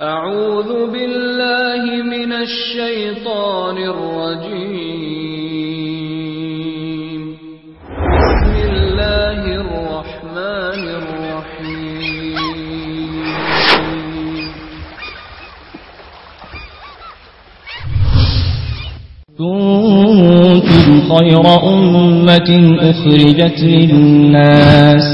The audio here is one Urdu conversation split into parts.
أعوذ بالله من الشيطان الرجيم. بسم الله الرحمن الرحيم. كنتم خير أمة أخرجت للناس.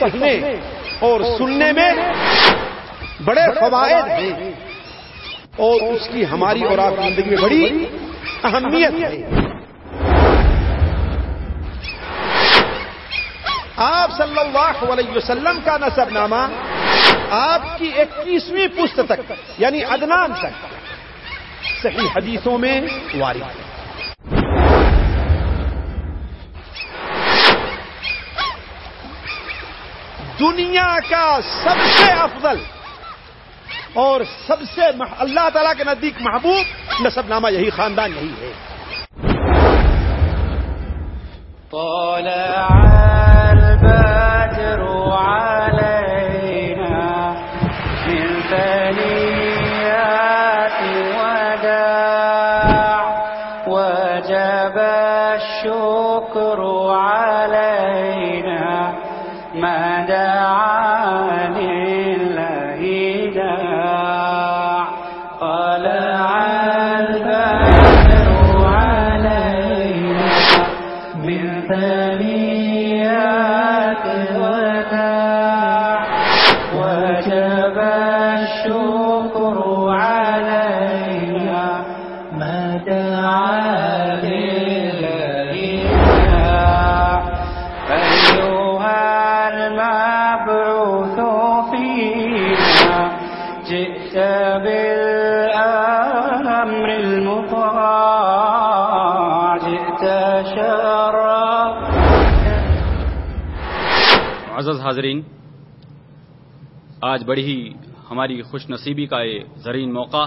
پڑھنے اور سننے میں بڑے فوائد ہیں۔ اور اس کی ہماری اور آپ زندگی میں بڑی اہمیت ہے۔ آپ صلی اللہ علیہ وسلم کا نصب نامہ آپ کی اکیسویں پست تک یعنی ادنان تک، صحیح حدیثوں میں وارد ہے۔ دنیا کا سب سے افضل اور سب سے مح- اللہ تعالی کے نزدیک محبوب نصب نامہ یہی خاندان یہی ہے۔ جئت بالأمر المطاع، جئت شرف حاضرین، آج بڑی ہی ہماری خوش نصیبی کا یہ زرین موقع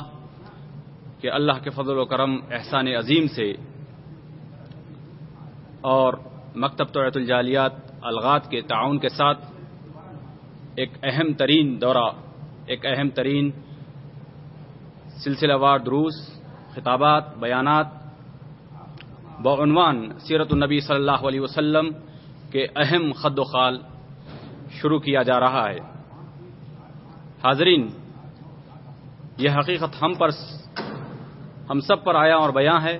کہ اللہ کے فضل و کرم احسان عظیم سے اور مکتب توعت الجالیات الغات کے تعاون کے ساتھ ایک اہم ترین دورہ ایک اہم ترین سلسلہ وار دروس، خطابات، بیانات۔ بعنوان سیرت النبی صلی اللہ علیہ وسلم کے اہم خد و خال شروع کیا جا رہا ہے۔ حاضرین، یہ حقیقت ہم پر، ہم سب پر آیا اور بیاں ہے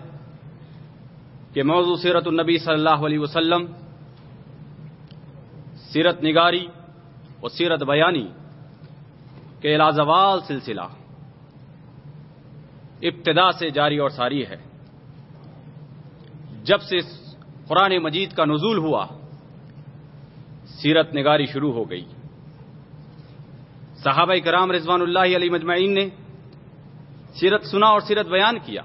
کہ موضوع سیرت النبی صلی اللہ علیہ وسلم، سیرت نگاری اور سیرت بیانی کے لازوال سلسلہ ابتدا سے جاری اور ساری ہے۔ جب سے قرآن مجید کا نزول ہوا، سیرت نگاری شروع ہو گئی۔ صحابہ کرام رضوان اللہ علی مجمعین نے سیرت سنا اور سیرت بیان کیا۔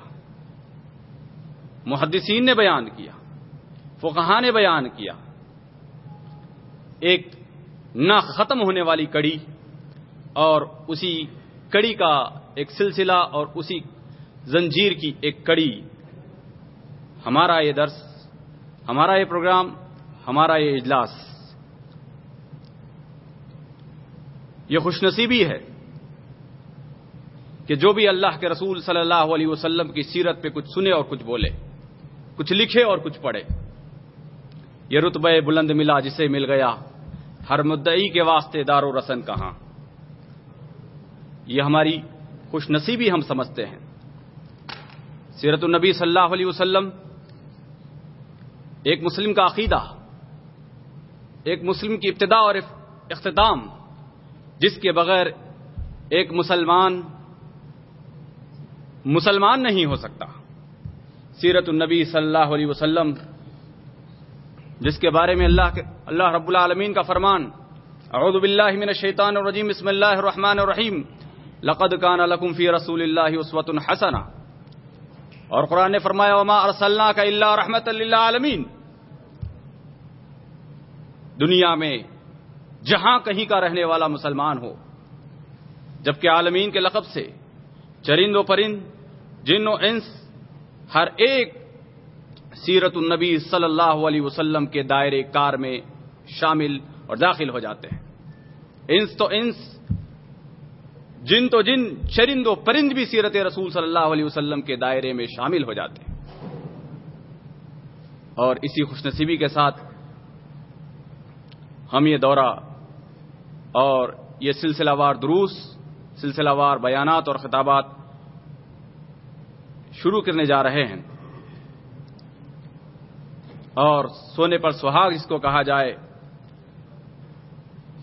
محدثین نے بیان کیا۔ فقہا نے بیان کیا۔ ایک نہ ختم ہونے والی کڑی اور اسی کڑی کا ایک سلسلہ اور اسی زنجیر کی ایک کڑی۔ ہمارا یہ درس، ہمارا یہ پروگرام، ہمارا یہ اجلاس۔ یہ خوش نصیبی ہے کہ جو بھی اللہ کے رسول صلی اللہ علیہ وسلم کی سیرت پہ کچھ سنے اور کچھ بولے، کچھ لکھے اور کچھ پڑھے۔ یہ رتبہ بلند ملا جسے مل گیا ہر مدعی کے واسطے دار و رسن کہاں۔ یہ ہماری خوش نصیبی ہم سمجھتے ہیں۔ سیرت النبی صلی اللہ علیہ وسلم ایک مسلم کا عقیدہ، ایک مسلم کی ابتدا اور اختتام، جس کے بغیر ایک مسلمان مسلمان نہیں ہو سکتا۔ سیرت النبی صلی اللہ علیہ وسلم، جس کے بارے میں اللہ کے، اللہ رب العالمین کا فرمان، اعوذ باللہ من الشیطان الرجیم، بسم اللہ الرحمن الرحیم لقد کان لکم فی رسول اللہ اسوۃ حسنہ اور قرآن نے فرمایا، وما ارسلناک الا رحمت للعالمین دنیا میں جہاں کہیں کا رہنے والا مسلمان ہو، جبکہ عالمین کے لقب سے چرند و پرند، جن و انس، ہر ایک سیرت النبی صلی اللہ علیہ وسلم کے دائرے کار میں شامل اور داخل ہو جاتے ہیں۔ انس تو انس جن تو جن چرند و پرند بھی سیرت رسول صلی اللہ علیہ وسلم کے دائرے میں شامل ہو جاتے ہیں۔ اور اسی خوش نصیبی کے ساتھ ہم یہ دورہ اور یہ سلسلہ وار دروس، سلسلہ وار بیانات اور خطابات شروع کرنے جا رہے ہیں۔ اور سونے پر سہاگ اس کو کہا جائے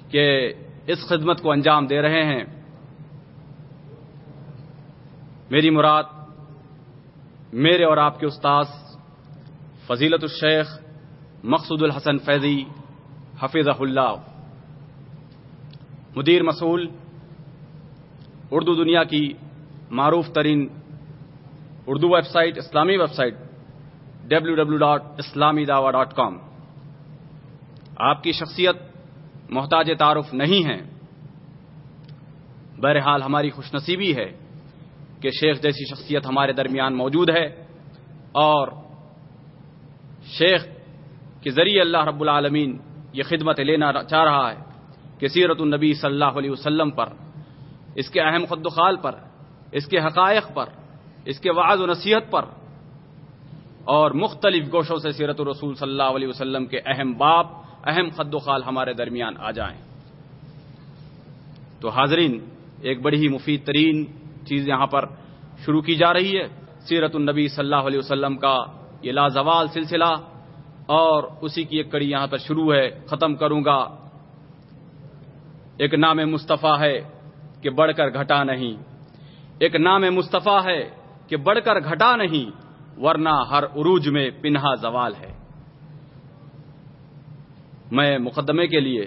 کہ اس خدمت کو انجام دے رہے ہیں۔ میری مراد، میرے اور آپ کے استاذ فضیلت الشیخ مقصود الحسن فیضی حفیظ اللہ۔ مدیر مسول اردو دنیا کی معروف ترین اردو ویب سائٹ، اسلامی website W W dot اسلامی داوا ڈاٹ کام آپ کی شخصیت محتاج تعارف نہیں ہے۔ بہرحال ہماری خوش نصیبی ہے۔ کہ شیخ جیسی شخصیت ہمارے درمیان موجود ہے اور شیخ کے ذریعے اللہ رب العالمین یہ خدمت لینا چاہ رہا ہے کہ سیرت النبی صلی اللہ علیہ وسلم پر، اس کے اہم خد خال پر، اس کے حقائق پر، اس کے وعظ و نصیحت پر اور مختلف گوشوں سے سیرت الرسول صلی اللہ علیہ وسلم کے اہم باپ، اہم خد و خال ہمارے درمیان آ جائیں۔ تو حاضرین، ایک بڑی ہی مفید ترین چیز یہاں پر شروع کی جا رہی ہے۔ سیرت النبی صلی اللہ علیہ وسلم کا یہ لازوال سلسلہ اور اسی کی ایک کڑی یہاں پر شروع ہے۔ ختم کروں گا۔ ایک نام مصطفیٰ ہے کہ بڑھ کر گھٹا نہیں۔ ایک نام مصطفیٰ ہے کہ بڑھ کر گھٹا نہیں، ورنہ ہر عروج میں پنہا زوال ہے۔ میں مقدمے کے لیے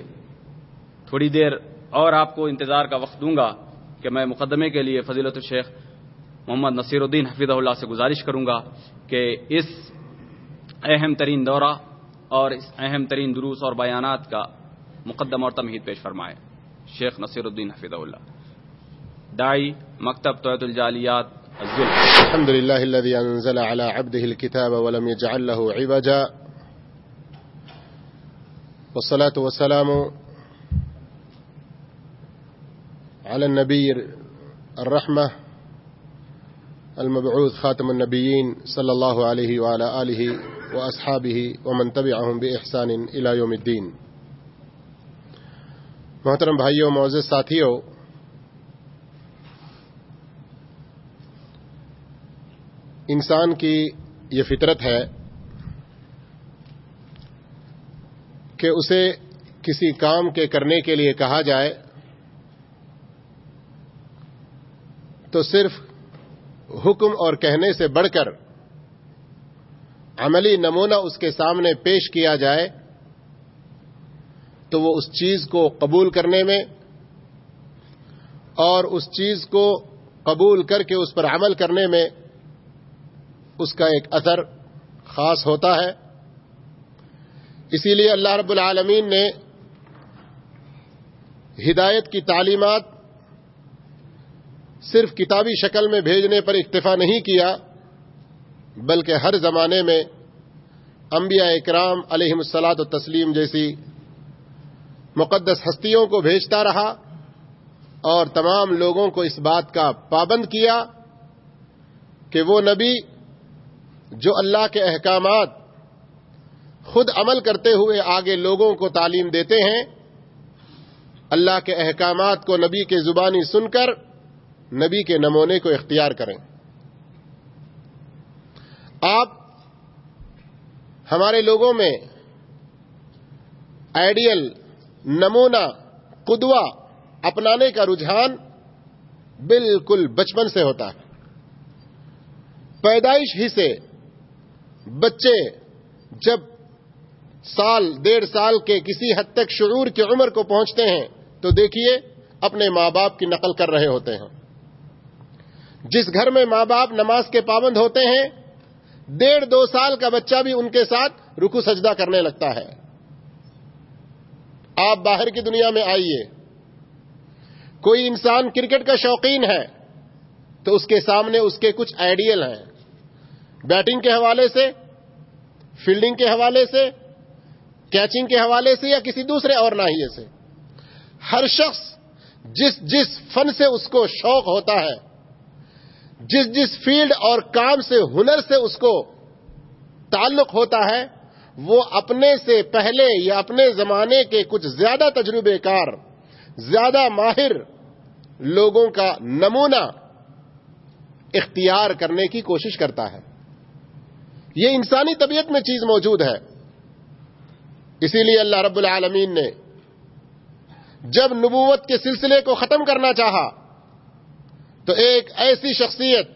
تھوڑی دیر اور آپ کو انتظار کا وقت دوں گا۔ کہ میں مقدمے کے لیے فضیلت الشیخ محمد نصیر الدین حفیظ اللہ سے گزارش کروں گا کہ اس اہم ترین دورہ اور اس اہم ترین دروس اور بیانات کا مقدم اور تمہید پیش فرمائے۔ شیخ نصیر الدین حفیظ اللہ۔ دائی مکتب توحید الجالیات الحمد لله الذي أنزل على عبده الكتاب ولم يجعل له عوجا۔ والصلاة والسلام على النبي الرحمة المبعوث خاتم النبيين صلى الله عليه وعلى آله وأصحابه ومن تبعهم بإحسان إلى يوم الدين. محترم بھائیوں معزز ساتھیوں انسان کی یہ فطرت ہے کہ اسے کسی کام کے کرنے کے لیے کہا جائے تو صرف حکم اور کہنے سے بڑھ کر عملی نمونہ اس کے سامنے پیش کیا جائے تو وہ اس چیز کو قبول کرنے میں اور اس چیز کو قبول کر کے اس پر عمل کرنے میں اس کا ایک اثر خاص ہوتا ہے۔ اسی لیے اللہ رب العالمین نے ہدایت کی تعلیمات صرف کتابی شکل میں بھیجنے پر اکتفا نہیں کیا، بلکہ ہر زمانے میں انبیاء اکرام علیہ السلاط و تسلیم جیسی مقدس ہستیوں کو بھیجتا رہا اور تمام لوگوں کو اس بات کا پابند کیا کہ وہ نبی جو اللہ کے احکامات خود عمل کرتے ہوئے آگے لوگوں کو تعلیم دیتے ہیں، اللہ کے احکامات کو نبی کے زبانی سن کر نبی کے نمونے کو اختیار کریں۔ آپ ہمارے لوگوں میں آئیڈیل، نمونہ، قدوہ اپنانے کا رجحان بالکل بچپن سے ہوتا ہے۔ پیدائش ہی سے بچے جب سال، ڈیڑھ سال کے کسی حد تک شعور کی عمر کو پہنچتے ہیں تو دیکھیے، اپنے ماں باپ کی نقل کر رہے ہوتے ہیں۔ جس گھر میں ماں باپ نماز کے پابند ہوتے ہیں، ڈیڑھ دو سال کا بچہ بھی ان کے ساتھ رکو سجدہ کرنے لگتا ہے۔ آپ باہر کی دنیا میں آئیے۔ کوئی انسان کرکٹ کا شوقین ہے تو اس کے سامنے اس کے کچھ آئیڈیل ہیں۔ بیٹنگ کے حوالے سے، فیلڈنگ کے حوالے سے، کیچنگ کے حوالے سے یا کسی دوسرے اور ناحیے سے۔ ہر شخص جس جس فن سے اس کو شوق ہوتا ہے جس جس فیلڈ اور کام سے ہنر سے اس کو تعلق ہوتا ہے، وہ اپنے سے پہلے یا اپنے زمانے کے کچھ زیادہ تجربے کار، زیادہ ماہر لوگوں کا نمونہ اختیار کرنے کی کوشش کرتا ہے۔ یہ انسانی طبیعت میں چیز موجود ہے۔ اسی لیے اللہ رب العالمین نے جب نبوت کے سلسلے کو ختم کرنا چاہا تو ایک ایسی شخصیت،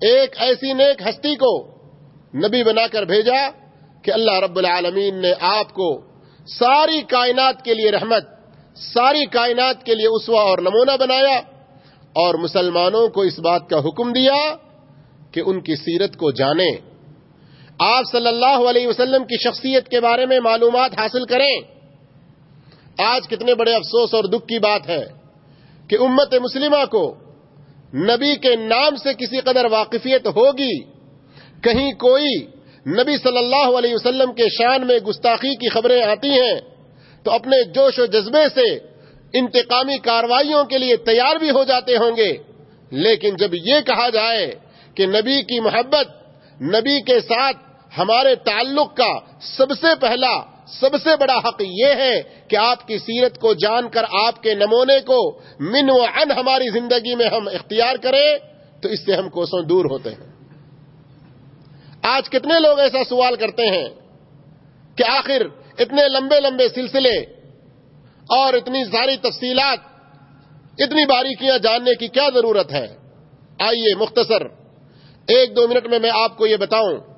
ایک ایسی نیک ہستی کو نبی بنا کر بھیجا کہ اللہ رب العالمین نے آپ کو ساری کائنات کے لیے رحمت، ساری کائنات کے لیے اسوا اور نمونہ بنایا اور مسلمانوں کو اس بات کا حکم دیا کہ ان کی سیرت کو جانیں۔ آپ صلی اللہ علیہ وسلم کی شخصیت کے بارے میں معلومات حاصل کریں۔ آج کتنے بڑے افسوس اور دکھ کی بات ہے کہ امت مسلمہ کو نبی کے نام سے کسی قدر واقفیت ہوگی؟ کہیں کوئی نبی صلی اللہ علیہ وسلم کے شان میں گستاخی کی خبریں آتی ہیں تو اپنے جوش و جذبے سے انتقامی کاروائیوں کے لیے تیار بھی ہو جاتے ہوں گے۔ لیکن جب یہ کہا جائے کہ نبی کی محبت، نبی کے ساتھ ہمارے تعلق کا سب سے پہلا سب سے بڑا حق یہ ہے کہ آپ کی سیرت کو جان کر آپ کے نمونے کو من و ان ہماری زندگی میں ہم اختیار کریں تو اس سے ہم کوسوں دور ہوتے ہیں۔ آج کتنے لوگ ایسا سوال کرتے ہیں کہ آخر اتنے لمبے لمبے سلسلے اور اتنی ساری تفصیلات، اتنی باریکیاں جاننے کی کیا ضرورت ہے؟ آئیے مختصر، ایک دو منٹ میں میں آپ کو یہ بتاؤں۔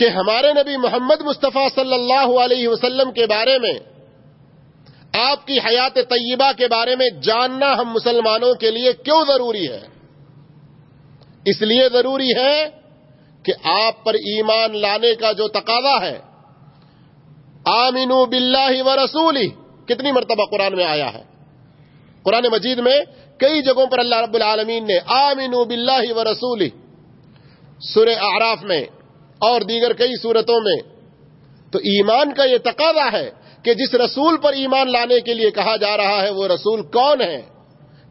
کہ ہمارے نبی محمد مصطفیٰ صلی اللہ علیہ وسلم کے بارے میں، آپ کی حیات طیبہ کے بارے میں جاننا ہم مسلمانوں کے لیے کیوں ضروری ہے؟ اس لیے ضروری ہے کہ آپ پر ایمان لانے کا جو تقاضا ہے آمینو باللہ و رسولی، کتنی مرتبہ قرآن میں آیا ہے؟ قرآن مجید میں کئی جگہوں پر اللہ رب العالمین نے آمینو باللہ و رسولی سر اعراف میں اور دیگر کئی صورتوں میں۔ تو ایمان کا یہ تقاضا ہے کہ جس رسول پر ایمان لانے کے لیے کہا جا رہا ہے، وہ رسول کون ہے؟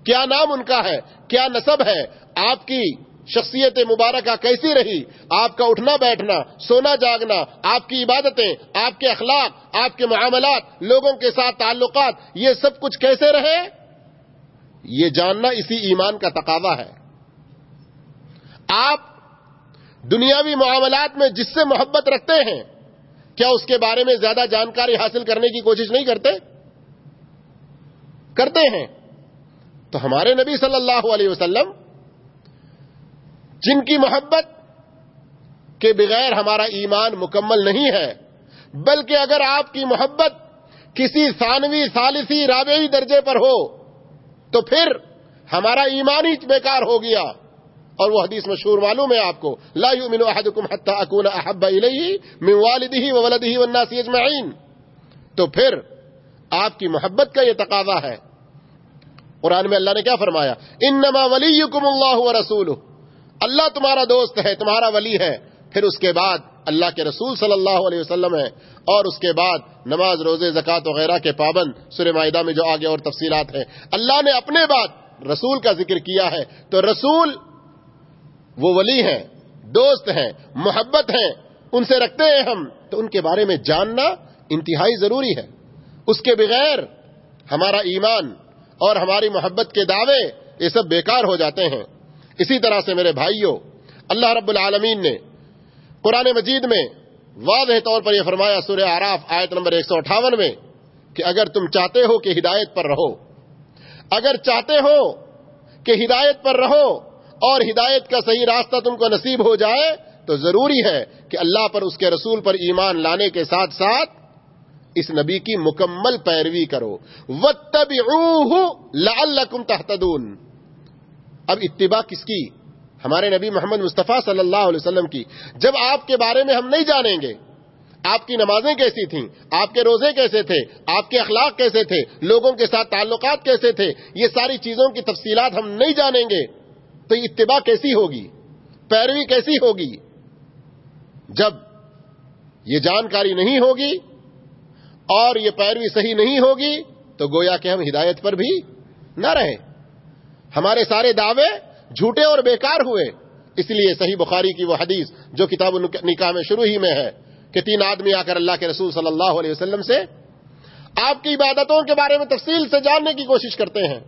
کیا نام ان کا ہے؟ کیا نصب ہے؟ آپ کی شخصیت مبارکہ کیسی رہی؟ آپ کا اٹھنا، بیٹھنا، سونا، جاگنا، آپ کی عبادتیں، آپ کے اخلاق، آپ کے معاملات، لوگوں کے ساتھ تعلقات، یہ سب کچھ کیسے رہے؟ یہ جاننا اسی ایمان کا تقاضا ہے۔ آپ دنیاوی معاملات میں جس سے محبت رکھتے ہیں، کیا اس کے بارے میں زیادہ جانکاری حاصل کرنے کی کوشش نہیں کرتے؟ کرتے ہیں۔ تو ہمارے نبی صلی اللہ علیہ وسلم، جن کی محبت کے بغیر ہمارا ایمان مکمل نہیں ہے، بلکہ اگر آپ کی محبت کسی ثانوی، ثالثی، رابعی درجے پر ہو، تو پھر ہمارا ایمان ہی بیکار ہو گیا۔ اور وہ حدیث مشہور معلوم ہے آپ کو، لا يؤمن احدكم حتى اكون احب اليه من والده وولده والناس اجمعين تو پھر آپ کی محبت کا یہ تقاضا ہے۔ قرآن میں اللہ نے کیا فرمایا؟ انما وليكم الله ورسوله اللہ تمہارا دوست ہے، تمہارا ولی ہے۔ پھر اس کے بعد اللہ کے رسول صلی اللہ علیہ وسلم ہے اور اس کے بعد نماز، روزے، زکوٰۃ وغیرہ کے پابند سر معاہدہ میں جو آگے اور تفصیلات ہیں۔ اللہ نے اپنے بعد رسول کا ذکر کیا ہے۔ تو رسول وہ ولی ہیں، دوست ہیں، محبت ہیں، ان سے رکھتے ہیں ہم، تو ان کے بارے میں جاننا انتہائی ضروری ہے۔ اس کے بغیر ہمارا ایمان اور ہماری محبت کے دعوے یہ سب بیکار ہو جاتے ہیں۔ اسی طرح سے میرے بھائیوں، اللہ رب العالمین نے قرآن مجید میں واضح طور پر یہ فرمایا سورہ آراف آیت نمبر ایک سو اٹھاون میں کہ اگر تم چاہتے ہو کہ ہدایت پر رہو، اگر چاہتے ہو کہ ہدایت پر رہو اور ہدایت کا صحیح راستہ تم کو نصیب ہو جائے، تو ضروری ہے کہ اللہ پر، اس کے رسول پر ایمان لانے کے ساتھ ساتھ اس نبی کی مکمل پیروی کرو۔ وَاتَّبِعُوهُ لَعَلَّكُمْ تَحْتَدُونَ اب اتباع کس کی؟ ہمارے نبی محمد مصطفیٰ صلی اللہ علیہ وسلم کی۔ جب آپ کے بارے میں ہم نہیں جانیں گے، آپ کی نمازیں کیسی تھیں، آپ کے روزے کیسے تھے، آپ کے اخلاق کیسے تھے، لوگوں کے ساتھ تعلقات کیسے تھے، یہ ساری چیزوں کی تفصیلات ہم نہیں جانیں گے۔ تو اتباع کیسی ہوگی؟ پیروی کیسی ہوگی؟ جب یہ جانکاری نہیں ہوگی اور یہ پیروی صحیح نہیں ہوگی تو گویا کہ ہم ہدایت پر بھی نہ رہیں۔ ہمارے سارے دعوے جھوٹے اور بیکار ہوئے۔ اس لیے صحیح بخاری کی وہ حدیث جو کتاب نکاح میں شروع ہی میں ہے کہ تین آدمی آ کر اللہ کے رسول صلی اللہ علیہ وسلم سے آپ کی عبادتوں کے بارے میں تفصیل سے جاننے کی کوشش کرتے ہیں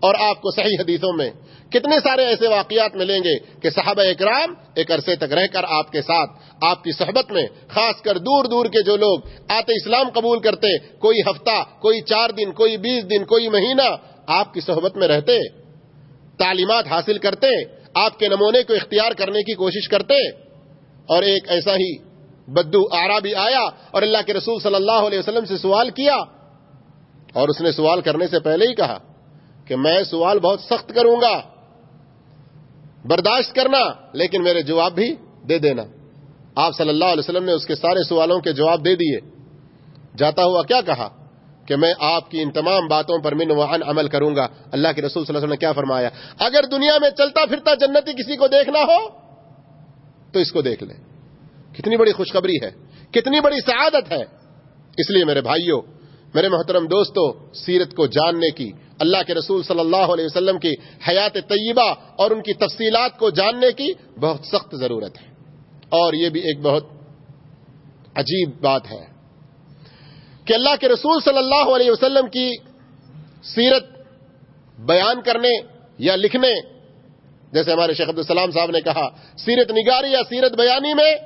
اور آپ کو صحیح حدیثوں میں کتنے سارے ایسے واقعات ملیں گے کہ صحابہ اکرام ایک عرصے تک رہ کر آپ کے ساتھ، آپ کی صحبت میں، خاص کر دور دور کے جو لوگ آتے اسلام قبول کرتے، کوئی ہفتہ، کوئی چار دن، کوئی بیس دن، کوئی مہینہ آپ کی صحبت میں رہتے، تعلیمات حاصل کرتے، آپ کے نمونے کو اختیار کرنے کی کوشش کرتے، اور ایک ایسا ہی بدو آرا بھی آیا اور اللہ کے رسول صلی اللہ علیہ وسلم سے سوال کیا اور اس نے سوال کرنے سے پہلے ہی کہا کہ میں سوال بہت سخت کروں گا۔ برداشت کرنا، لیکن میرے جواب بھی دے دینا۔ آپ صلی اللہ علیہ وسلم نے اس کے سارے سوالوں کے جواب دے دیے۔ جاتا ہوا کیا کہا؟ کہ میں آپ کی ان تمام باتوں پر من وعن عمل کروں گا۔ اللہ کے رسول صلی اللہ علیہ وسلم نے کیا فرمایا؟ اگر دنیا میں چلتا پھرتا جنتی کسی کو دیکھنا ہو، تو اس کو دیکھ لیں کتنی بڑی خوشخبری ہے، کتنی بڑی سعادت ہے۔ اس لیے میرے بھائیوں میرے محترم دوستو، سیرت کو جاننے کی، اللہ کے رسول صلی اللہ علیہ وسلم کی حیات طیبہ اور ان کی تفصیلات کو جاننے کی بہت سخت ضرورت ہے۔ اور یہ بھی ایک بہت عجیب بات ہے کہ اللہ کے رسول صلی اللہ علیہ وسلم کی سیرت بیان کرنے یا لکھنے، جیسے ہمارے شیخ عبدالسلام صاحب نے کہا، سیرت نگاری یا سیرت بیانی میں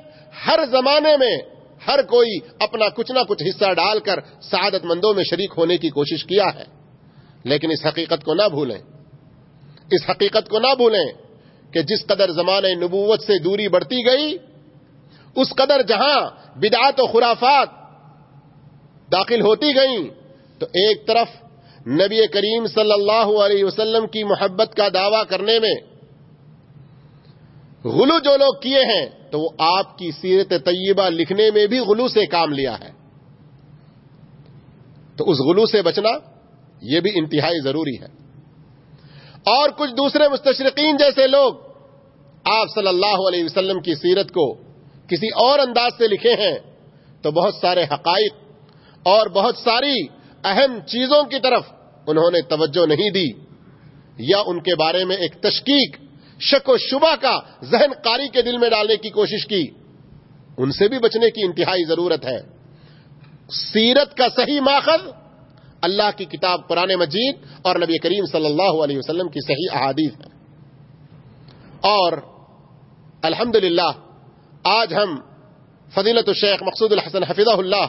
ہر زمانے میں ہر کوئی اپنا کچھ نہ کچھ حصہ ڈال کر سعادت مندوں میں شریک ہونے کی کوشش کیا ہے۔ لیکن اس حقیقت کو نہ بھولیں۔ اس حقیقت کو نہ بھولیں کہ جس قدر زمانے نبوت سے دوری بڑھتی گئی، اس قدر جہاں بدعات و خرافات داخل ہوتی گئیں، تو ایک طرف نبی کریم صلی اللہ علیہ وسلم کی محبت کا دعوی کرنے میں غلو جو لوگ کیے ہیں، تو وہ آپ کی سیرت طیبہ لکھنے میں بھی غلو سے کام لیا ہے۔ تو اس غلو سے بچنا یہ بھی انتہائی ضروری ہے۔ اور کچھ دوسرے مستشرقین جیسے لوگ آپ صلی اللہ علیہ وسلم کی سیرت کو کسی اور انداز سے لکھے ہیں، تو بہت سارے حقائق اور بہت ساری اہم چیزوں کی طرف انہوں نے توجہ نہیں دی، یا ان کے بارے میں ایک تشکیق شک و شبہ کا ذہن قاری کے دل میں ڈالنے کی کوشش کی۔ ان سے بھی بچنے کی انتہائی ضرورت ہے۔ سیرت کا صحیح ماخذ، اللہ کی کتاب قرآن مجید اور نبی کریم صلی اللہ علیہ وسلم کی صحیح احادیث ہے اور الحمد آج ہم فضیلت الشیخ مقصود الحسن حفظہ اللہ،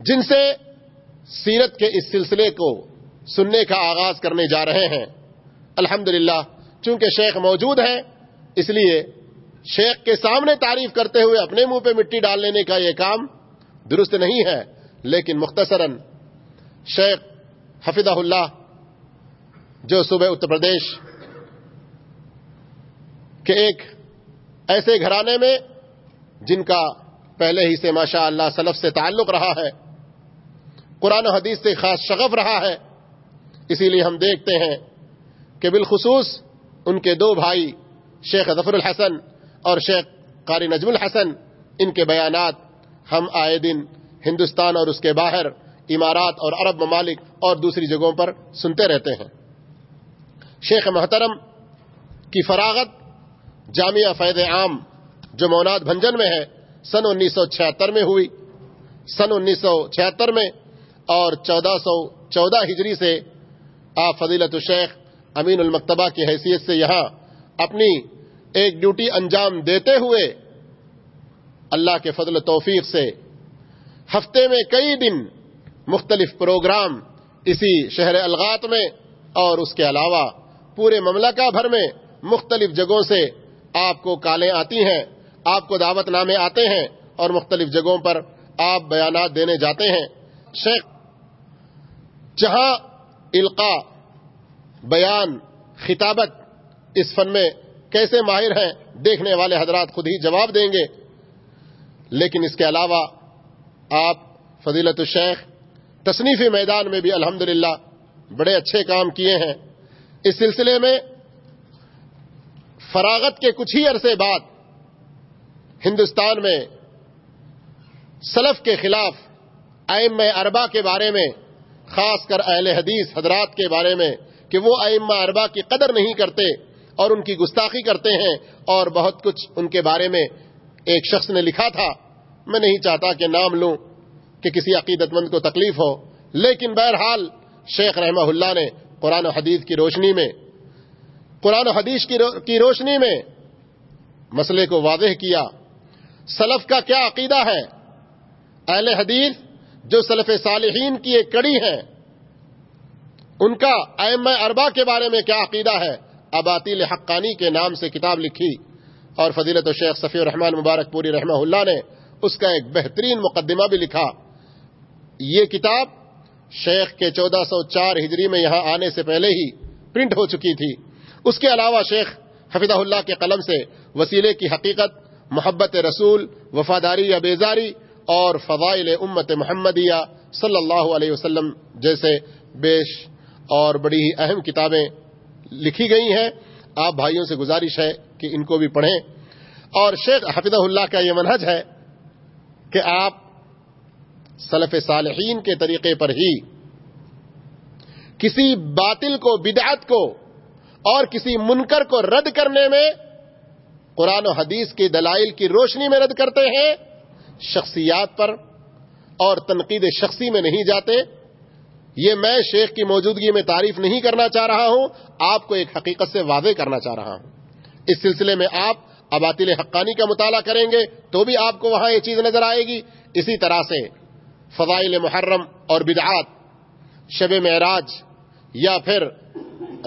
جن سے سیرت کے اس سلسلے کو سننے کا آغاز کرنے جا رہے ہیں۔ الحمد چونکہ شیخ موجود ہے اس لیے شیخ کے سامنے تعریف کرتے ہوئے اپنے منہ پہ مٹی ڈال لینے کا یہ کام درست نہیں ہے، لیکن مختصراً شیخ حفظہ اللہ جو صبح اتر پردیش کے ایک ایسے گھرانے میں، جن کا پہلے ہی سے ماشاء اللہ سلف سے تعلق رہا ہے، قرآن و حدیث سے خاص شغف رہا ہے، اسی لیے ہم دیکھتے ہیں کہ بالخصوص ان کے دو بھائی، شیخ ظفر الحسن اور شیخ قاری نجم الحسن، ان کے بیانات ہم آئے دن ہندوستان اور اس کے باہر امارات اور عرب ممالک اور دوسری جگہوں پر سنتے رہتے ہیں۔ شیخ محترم کی فراغت جامعہ فیض عام جو موناد بھنجن میں ہے، سن انیس سو چھہتر میں ہوئی۔ سن انیس سو چھہتر میں اور چودہ سو چودہ ہجری سے آپ فضیلت الشیخ امین المکتبہ کی حیثیت سے یہاں اپنی ایک ڈیوٹی انجام دیتے ہوئے اللہ کے فضل توفیق سے ہفتے میں کئی دن مختلف پروگرام اسی شہر الغات میں اور اس کے علاوہ پورے مملکہ بھر میں مختلف جگہوں سے آپ کو کالیں آتی ہیں، آپ کو دعوت نامے آتے ہیں اور مختلف جگہوں پر آپ بیانات دینے جاتے ہیں۔ شیخ، جہاں القا بیان، خطابت اس فن میں کیسے ماہر ہیں، دیکھنے والے حضرات خود ہی جواب دیں گے۔ لیکن اس کے علاوہ آپ فضیلت الشیخ تصنیفی میدان میں بھی الحمد بڑے اچھے کام کیے ہیں۔ اس سلسلے میں فراغت کے کچھ ہی عرصے بعد ہندوستان میں سلف کے خلاف ائم اربا کے بارے میں، خاص کر اہل حدیث حضرات کے بارے میں کہ وہ ائمہ اربا کی قدر نہیں کرتے اور ان کی گستاخی کرتے ہیں اور بہت کچھ ان کے بارے میں ایک شخص نے لکھا تھا۔ میں نہیں چاہتا کہ نام لوں کہ کسی عقیدت مند کو تکلیف ہو، لیکن بہرحال شیخ رحمہ اللہ نے قرآن و حدیث کی روشنی میں، قرآن و حدیث کی روشنی میں مسئلے کو واضح کیا۔ سلف کا کیا عقیدہ ہے؟ اہل حدیث جو سلف صالحین کی ایک کڑی ہے ان کا ایم اربا کے بارے میں کیا عقیدہ ہے؟ اباطیل حقانی کے نام سے کتاب لکھی۔ اور فضیلت و شیخ صفی الرحمان مبارک پوری رحمہ اللہ نے اس کا ایک بہترین مقدمہ بھی لکھا۔ یہ کتاب شیخ کے چودہ سو چار ہجری میں یہاں آنے سے پہلے ہی پرنٹ ہو چکی تھی۔ اس کے علاوہ شیخ حفیظ اللہ کے قلم سے وسیلے کی حقیقت، محبت رسول، وفاداری یا بیزاری اور فضائل امت محمدیہ صلی اللہ علیہ وسلم جیسے بیش اور بڑی ہی اہم کتابیں لکھی گئی ہیں۔ آپ بھائیوں سے گزارش ہے کہ ان کو بھی پڑھیں۔ اور شیخ حفظ اللہ کا یہ منہج ہے کہ آپ سلف صالحین کے طریقے پر ہی کسی باطل کو، بدعت کو اور کسی منکر کو رد کرنے میں قرآن و حدیث کی دلائل کی روشنی میں رد کرتے ہیں، شخصیات پر اور تنقید شخصی میں نہیں جاتے۔ یہ میں شیخ کی موجودگی میں تعریف نہیں کرنا چاہ رہا ہوں، آپ کو ایک حقیقت سے واضح کرنا چاہ رہا ہوں۔ اس سلسلے میں آپ اباطل حقانی کا مطالعہ کریں گے تو بھی آپ کو وہاں یہ چیز نظر آئے گی۔ اسی طرح سے فضائل محرم اور بدعات، شب معراج یا پھر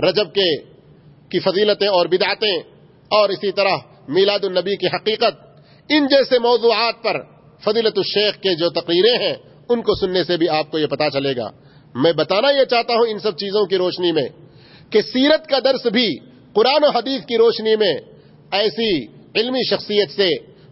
رجب کے کی فضیلتیں اور بدعتیں اور اسی طرح میلاد النبی کی حقیقت، ان جیسے موضوعات پر فضیلت الشیخ کے جو تقریریں ہیں، ان کو سننے سے بھی آپ کو یہ پتا چلے گا۔ میں بتانا یہ چاہتا ہوں ان سب چیزوں کی روشنی میں کہ سیرت کا درس بھی قرآن و حدیث کی روشنی میں ایسی علمی شخصیت سے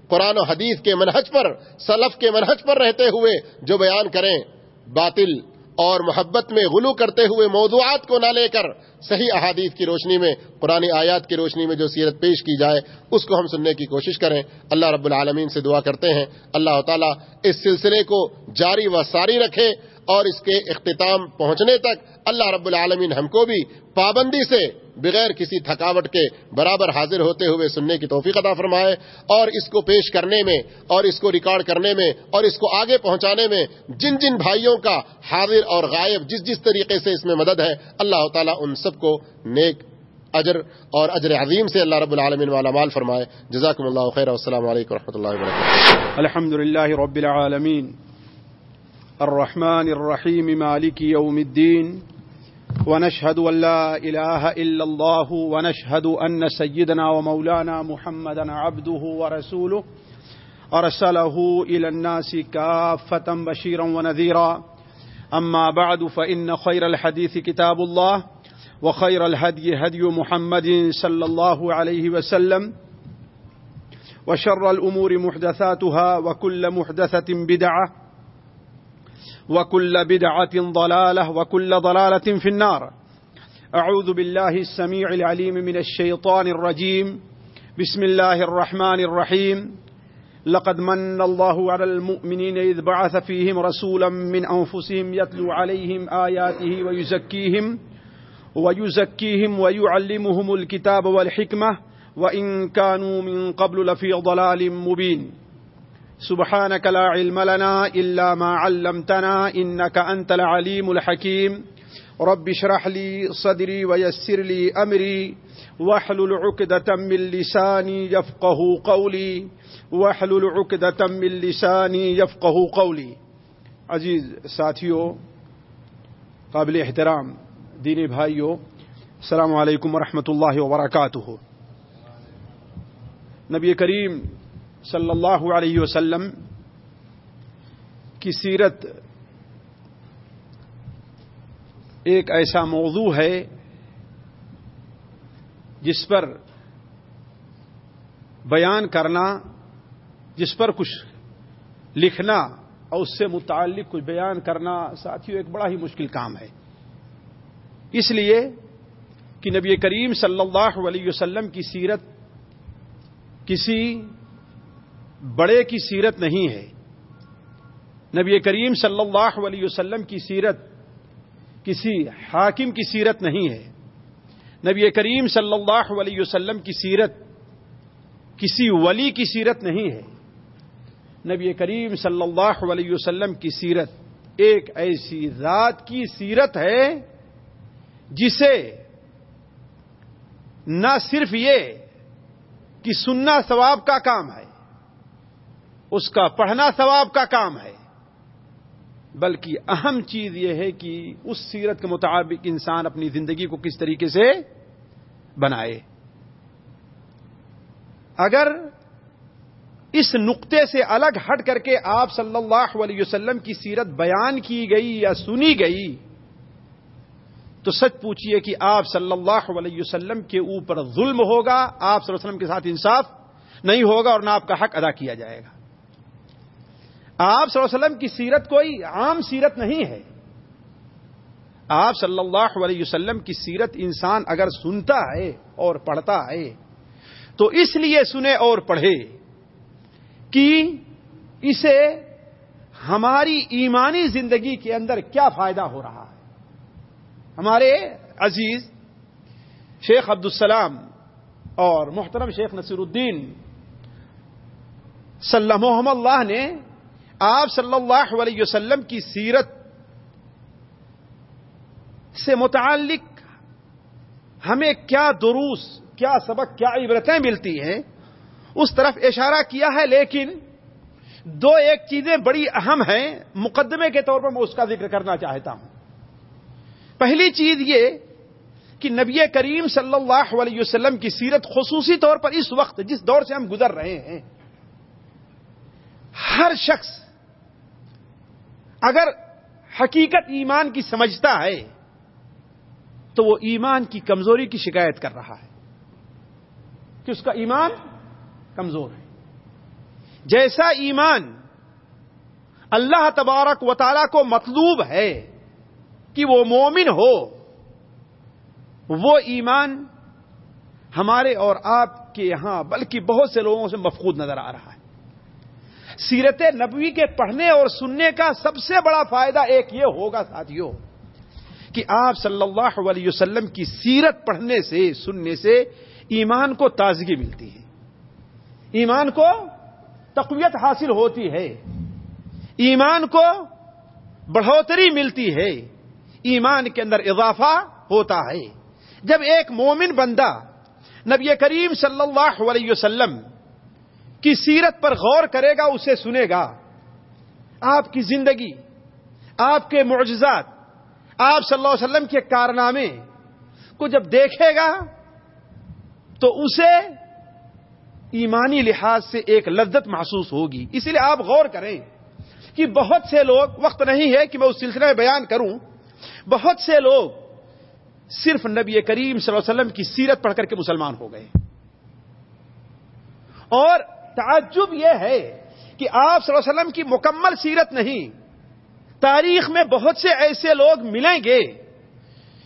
قرآن و حدیث کے منہج پر، سلف کے منہج پر رہتے ہوئے جو بیان کریں، باطل اور محبت میں غلو کرتے ہوئے موضوعات کو نہ لے کر صحیح احادیث کی روشنی میں، قرآن آیات کی روشنی میں جو سیرت پیش کی جائے، اس کو ہم سننے کی کوشش کریں۔ اللہ رب العالمین سے دعا کرتے ہیں۔ اللہ تعالیٰ اس سلسلے کو جاری و ساری رکھے۔ اور اس کے اختتام پہنچنے تک اللہ رب العالمین ہم کو بھی پابندی سے بغیر کسی تھکاوٹ کے برابر حاضر ہوتے ہوئے سننے کی توفیق عطا فرمائے اور اس کو پیش کرنے میں اور اس کو ریکارڈ کرنے میں اور اس کو آگے پہنچانے میں جن جن بھائیوں کا حاضر اور غائب جس جس طریقے سے اس میں مدد ہے اللہ تعالیٰ ان سب کو نیک اجر اور اجر عظیم سے اللہ رب العالمین والا مال فرمائے۔ جزاکم اللہ خیر السلام علیکم و رحمۃ اللہ وبرکاتہ۔ الحمد رب العالمين الرحمن الرحيم، مالك يوم الدين. ونشهد أن لا إله إلا الله، ونشهد أن سيدنا ومولانا محمدا عبده ورسوله. أرسله إلى الناس كافة بشيرا ونذيرا. أما بعد، فإن خير الحديث كتاب الله، وخير الهدي هدي محمد صلى الله عليه وسلم. وشر الأمور محدثاتها، وكل محدثة بدعة. وكل بدعة ضلالة وكل ضلالة في النار. أعوذ بالله السميع العليم من الشيطان الرجيم. بسم الله الرحمن الرحيم. لقد من الله على المؤمنين إذ بعث فيهم رسولا من أنفسهم يتلو عليهم آياته ويزكيهم ويزكيهم ويعلمهم الكتاب والحكمة. وإن كانوا من قبل لفي ضلال مبين. سبحانك لا علم لنا إلا ما علمتنا إنك أنت العليم الحكيم. رب اشرح لي صدري ويسر لي أمري. واحلل عقدة من لساني يفقه قولي. واحلل عقدة من لساني يفقه قولي. عزیز ساتھیوں قابل احترام، دینی بھائیوں السلام علیکم ورحمۃ اللہ وبرکاتہ. نبی کریم صلی اللہ علیہ وسلم کی سیرت ایک ایسا موضوع ہے جس پر بیان کرنا، جس پر کچھ لکھنا اور اس سے متعلق کچھ بیان کرنا ساتھیوں ایک بڑا ہی مشکل کام ہے۔ اس لیے کہ نبی کریم صلی اللہ علیہ وسلم کی سیرت کسی بڑے کی سیرت نہیں ہے۔ نبی کریم صلی اللہ علیہ وسلم کی سیرت کسی حاکم کی سیرت نہیں ہے۔ نبی کریم صلی اللہ علیہ وسلم کی سیرت کسی ولی کی سیرت نہیں ہے۔ نبی کریم صلی اللہ علیہ وسلم کی سیرت ایک ایسی ذات کی سیرت ہے جسے نہ صرف یہ کہ سننا ثواب کا کام ہے۔ اس کا پڑھنا ثواب کا کام ہے۔ بلکہ اہم چیز یہ ہے کہ اس سیرت کے مطابق انسان اپنی زندگی کو کس طریقے سے بنائے۔ اگر اس نقطے سے الگ ہٹ کر کے آپ صلی اللہ علیہ وسلم کی سیرت بیان کی گئی یا سنی گئی، تو سچ پوچھئے کہ آپ صلی اللہ علیہ وسلم کے اوپر ظلم ہوگا، آپ صلی اللہ علیہ وسلم کے ساتھ انصاف نہیں ہوگا اور نہ آپ کا حق ادا کیا جائے گا۔ آپ صلی اللہ علیہ وسلم کی سیرت کوئی عام سیرت نہیں ہے۔ آپ صلی اللہ علیہ وسلم کی سیرت انسان اگر سنتا ہے اور پڑھتا ہے، تو اس لیے سنے اور پڑھے کہ اسے ہماری ایمانی زندگی کے اندر کیا فائدہ ہو رہا ہے۔ ہمارے عزیز شیخ عبدالسلام اور محترم شیخ نصیر الدین صلی محمد اللہ نے آپ صلی اللہ علیہ وسلم کی سیرت سے متعلق ہمیں کیا دروس، کیا سبق، کیا عبرتیں ملتی ہیں؟ اس طرف اشارہ کیا ہے، لیکن دو ایک چیزیں بڑی اہم ہیں، مقدمے کے طور پر میں اس کا ذکر کرنا چاہتا ہوں۔ پہلی چیز یہ کہ نبی کریم صلی اللہ علیہ وسلم کی سیرت خصوصی طور پر اس وقت، جس دور سے ہم گزر رہے ہیں، ہر شخص اگر حقیقت ایمان کی سمجھتا ہے، تو وہ ایمان کی کمزوری کی شکایت کر رہا ہے کہ اس کا ایمان کمزور ہے۔ جیسا ایمان اللہ تبارک و تعالی کو مطلوب ہے کہ وہ مومن ہو، وہ ایمان ہمارے اور آپ کے یہاں بلکہ بہت سے لوگوں سے مفقود نظر آ رہا ہے۔ سیرت نبوی کے پڑھنے اور سننے کا سب سے بڑا فائدہ ایک یہ ہوگا ساتھیوں کہ آپ صلی اللہ علیہ وسلم کی سیرت پڑھنے سے، سننے سے ایمان کو تازگی ملتی ہے۔ ایمان کو تقویت حاصل ہوتی ہے۔ ایمان کو بڑھوتری ملتی ہے۔ ایمان کے اندر اضافہ ہوتا ہے۔ جب ایک مومن بندہ نبی کریم صلی اللہ علیہ وسلم کی سیرت پر غور کرے گا، اسے سنے گا۔ آپ کی زندگی، آپ کے معجزات، آپ صلی اللہ علیہ وسلم کے کارنامے کو جب دیکھے گا، تو اسے ایمانی لحاظ سے ایک لذت محسوس ہوگی۔ اسی لیے آپ غور کریں کہ بہت سے لوگ، وقت نہیں ہے کہ میں اس سلسلے میں بیان کروں، بہت سے لوگ صرف نبی کریم صلی اللہ علیہ وسلم کی سیرت پڑھ کر کے مسلمان ہو گئے۔ اور تعجب یہ ہے کہ آپ صلی اللہ علیہ وسلم کی مکمل سیرت نہیں، تاریخ میں بہت سے ایسے لوگ ملیں گے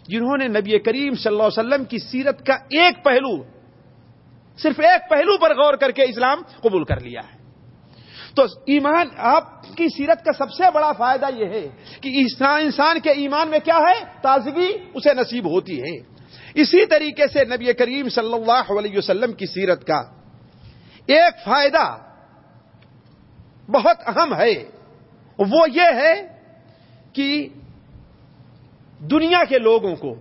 جنہوں نے نبی کریم صلی اللہ علیہ وسلم کی سیرت کا ایک پہلو، صرف ایک پہلو پر غور کر کے اسلام قبول کر لیا ہے۔ تو ایمان، آپ کی سیرت کا سب سے بڑا فائدہ یہ ہے کہ انسان کے ایمان میں کیا ہے؟ تازگی اسے نصیب ہوتی ہے۔ اسی طریقے سے نبی کریم صلی اللہ علیہ وسلم کی سیرت کا ایک فائدہ بہت اہم ہے، وہ یہ ہے کہ دنیا کے لوگوں کو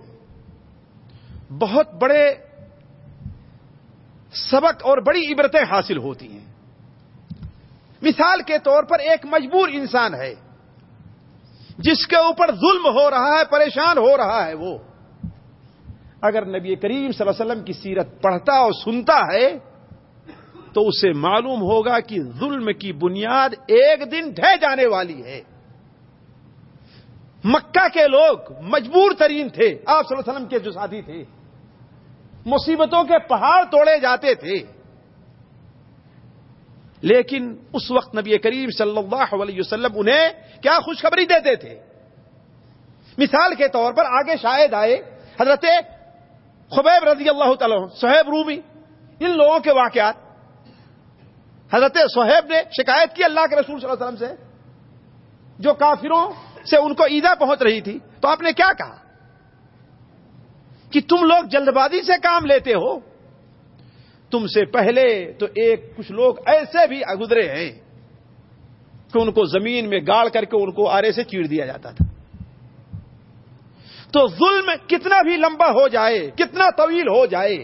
بہت بڑے سبق اور بڑی عبرتیں حاصل ہوتی ہیں۔ مثال کے طور پر ایک مجبور انسان ہے، جس کے اوپر ظلم ہو رہا ہے، پریشان ہو رہا ہے وہ۔ اگر نبی کریم صلی اللہ علیہ وسلم کی سیرت پڑھتا اور سنتا ہے تو اسے معلوم ہوگا کہ ظلم کی بنیاد ایک دن ڈھہ جانے والی ہے۔ مکہ کے لوگ مجبور ترین تھے۔ آپ صلی اللہ علیہ وسلم کے جو ساتھی تھے، مصیبتوں کے پہاڑ توڑے جاتے تھے۔ لیکن اس وقت نبی کریم صلی اللہ علیہ وسلم انہیں کیا خوشخبری دیتے تھے؟ مثال کے طور پر آگے شاید آئے حضرت خبیب رضی اللہ تعالی سہیب رومی، ان لوگوں کے واقعات۔ حضرت سہیب نے شکایت کی اللہ کے رسول صلی اللہ علیہ وسلم سے، جو کافروں سے ان کو ایدا پہنچ رہی تھی، تو آپ نے کیا کہا؟ کہ تم لوگ جلد بازی سے کام لیتے ہو، تم سے پہلے تو ایک کچھ لوگ ایسے بھی گزرے ہیں کہ ان کو زمین میں گاڑ کر کے ان کو آرے سے چیڑ دیا جاتا تھا۔ تو ظلم کتنا بھی لمبا ہو جائے، کتنا طویل ہو جائے،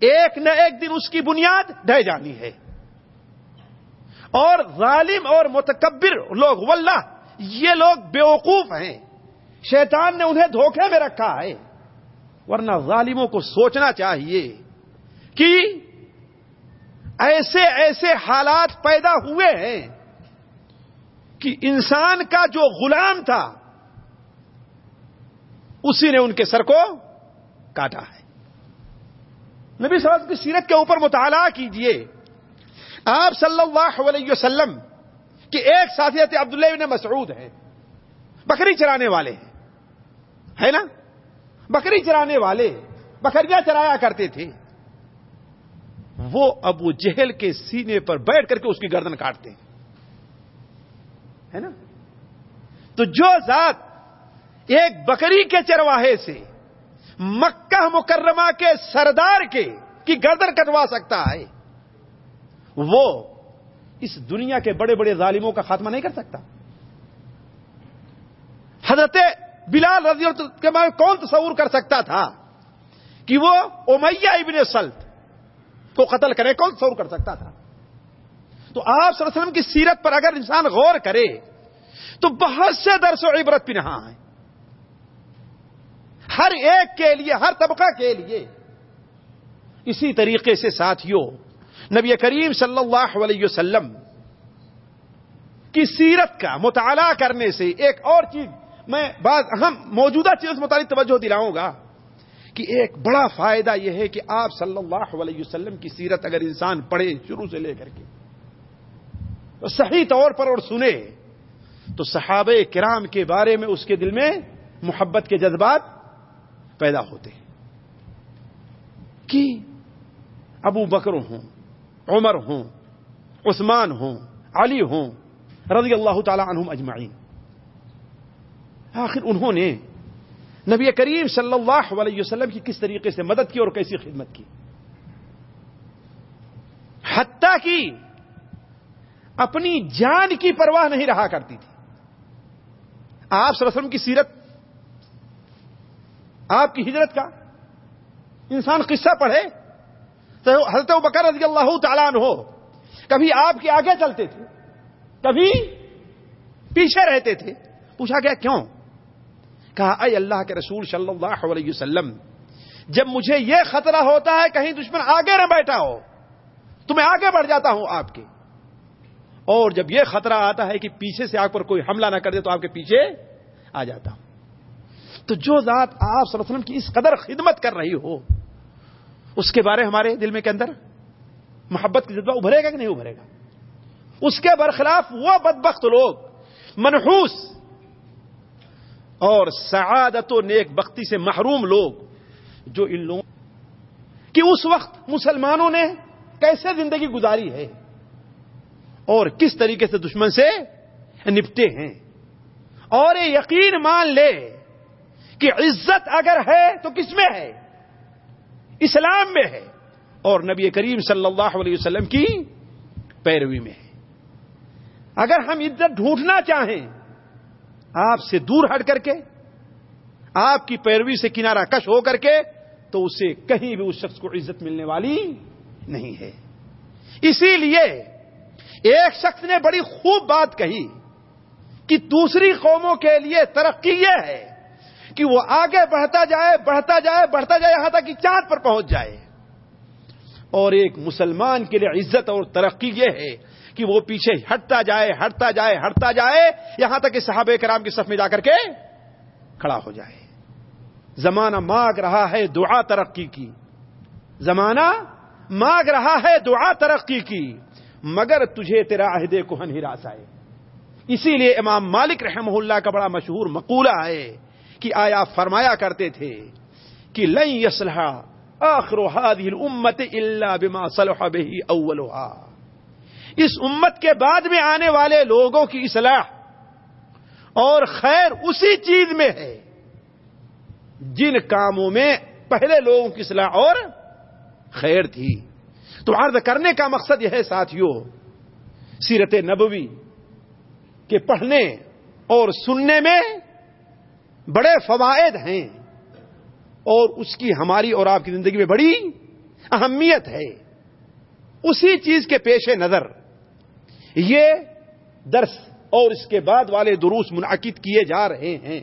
ایک نہ ایک دن اس کی بنیاد ڈہ جانی ہے۔ اور ظالم اور متکبر لوگ، واللہ، یہ لوگ بیوقوف ہیں۔ شیطان نے انہیں دھوکے میں رکھا ہے۔ ورنہ ظالموں کو سوچنا چاہیے کہ ایسے ایسے حالات پیدا ہوئے ہیں کہ انسان کا جو غلام تھا، اسی نے ان کے سر کو کاٹا ہے۔ نبی صلی کی سیرت کے اوپر مطالعہ کیجیے۔ آپ صلی اللہ علیہ وسلم کے ایک ساتھی عبداللہ بن مسعود ہیں، بکری چرانے والے ہیں، ہے نا؟ بکری چرانے والے بکریاں چرایا کرتے تھے۔ وہ ابو جہل کے سینے پر بیٹھ کر کے اس کی گردن کاٹتے ہیں، ہے نا؟ تو جو ذات ایک بکری کے چرواہے سے مکہ مکرمہ کے سردار کے کی گردن کٹوا سکتا ہے وہ اس دنیا کے بڑے بڑے ظالموں کا خاتمہ نہیں کر سکتا۔ حضرت بلال رضی اللہ کے بارے کون تصور کر سکتا تھا کہ وہ امیہ ابن سلط کو قتل کرے، کون تصور کر سکتا تھا؟ تو آپ صلی اللہ علیہ وسلم کی سیرت پر اگر انسان غور کرے، تو بہت سے درس و عبرت بھی نہا ہے ہر ایک کے لیے، ہر طبقہ کے لیے۔ اسی طریقے سے ساتھیوں نبی کریم صلی اللہ علیہ وسلم کی سیرت کا مطالعہ کرنے سے ایک اور چیز میں بعض اہم موجودہ چیزوں سے متعلق توجہ دلاؤں گا کہ ایک بڑا فائدہ یہ ہے کہ آپ صلی اللہ علیہ وسلم کی سیرت اگر انسان پڑھے شروع سے لے کر کے تو صحیح طور پر اور سنے تو صحابہ کرام کے بارے میں اس کے دل میں محبت کے جذبات پیدا ہوتے ہیں۔ کہ ابو بکر ہوں۔ عمر ہوں، عثمان ہوں، علی ہوں، رضی اللہ تعالی عنہم اجمعین۔ آخر انہوں نے نبی کریم صلی اللہ علیہ وسلم کی کس طریقے سے مدد کی اور کیسی خدمت کی؟ حتیٰ کی اپنی جان کی پرواہ نہیں رہا کرتی تھی۔ آپ صلی اللہ علیہ وسلم کی سیرت، آپ کی ہجرت کا انسان قصہ پڑھے حضرت بکر رضی اللہ تعالیٰ عنہ ہو کبھی آپ کے آگے چلتے تھے؟ کبھی پیچھے رہتے تھے؟ پوچھا گیا، کیوں؟ کہا، اے اللہ کے رسول صلی اللہ علیہ وسلم، جب مجھے یہ خطرہ ہوتا ہے کہیں دشمن آگے نہ بیٹھا ہو، تو میں آگے بڑھ جاتا ہوں آپ کے۔ اور جب یہ خطرہ آتا ہے کہ پیچھے سے آپ پر کوئی حملہ نہ کر دے، تو آپ کے پیچھے آ جاتا ہوں۔ تو جو ذات آپ صلی اللہ علیہ وسلم کی اس قدر خدمت کر رہی ہو اس کے بارے ہمارے دل میں کے اندر محبت کی جذبہ ابھرے گا کہ نہیں ابھرے گا؟ اس کے برخلاف وہ بدبخت لوگ، منحوس اور سعادت و نیک بختی سے محروم لوگ جو ان لوگوں کہ اس وقت مسلمانوں نے کیسے زندگی گزاری ہے اور کس طریقے سے دشمن سے نپٹے ہیں؟ اور یہ یقین مان لے کہ عزت اگر ہے تو کس میں ہے؟ اسلام میں ہے اور نبی کریم صلی اللہ علیہ وسلم کی پیروی میں ہے۔ اگر ہم عزت ڈھونڈنا چاہیں، آپ سے دور ہٹ کر کے، آپ کی پیروی سے کنارہ کش ہو کر کے، تو اسے کہیں بھی اس شخص کو عزت ملنے والی نہیں ہے۔ اسی لیے ایک شخص نے بڑی خوب بات کہی کہ دوسری قوموں کے لیے ترقی یہ ہے کہ وہ آگے بڑھتا جائے بڑھتا جائے بڑھتا جائے، یہاں تک کہ چاند پر پہنچ جائے۔ اور ایک مسلمان کے لیے عزت اور ترقی یہ ہے کہ وہ پیچھے ہٹتا جائے ہٹتا جائے ہٹتا جائے، یہاں تک کہ صحابہ کرام کی صف میں جا کر کے کھڑا ہو جائے۔ زمانہ مانگ رہا ہے دعا ترقی کی۔ زمانہ مانگ رہا ہے دعا ترقی کی۔ مگر تجھے تیرا عہد کوہن ہراس آئے۔ اسی لیے امام مالک رحمہ اللہ کا بڑا مشہور مقولہ ہے۔ کہ آیا فرمایا کرتے تھے کہ لن یسلح آخر هذه الامت الا بما صلح به اولها اس امت کے بعد میں آنے والے لوگوں کی اصلاح اور خیر اسی چیز میں ہے جن کاموں میں پہلے لوگوں کی اصلاح اور خیر تھی۔ تو عرض کرنے کا مقصد یہ ہے ساتھیوں سیرت نبوی کے پڑھنے اور سننے میں بڑے فوائد ہیں اور اس کی ہماری اور آپ کی زندگی میں بڑی اہمیت ہے۔ اسی چیز کے پیش نظر یہ درس اور اس کے بعد والے دروس منعقد کیے جا رہے ہیں۔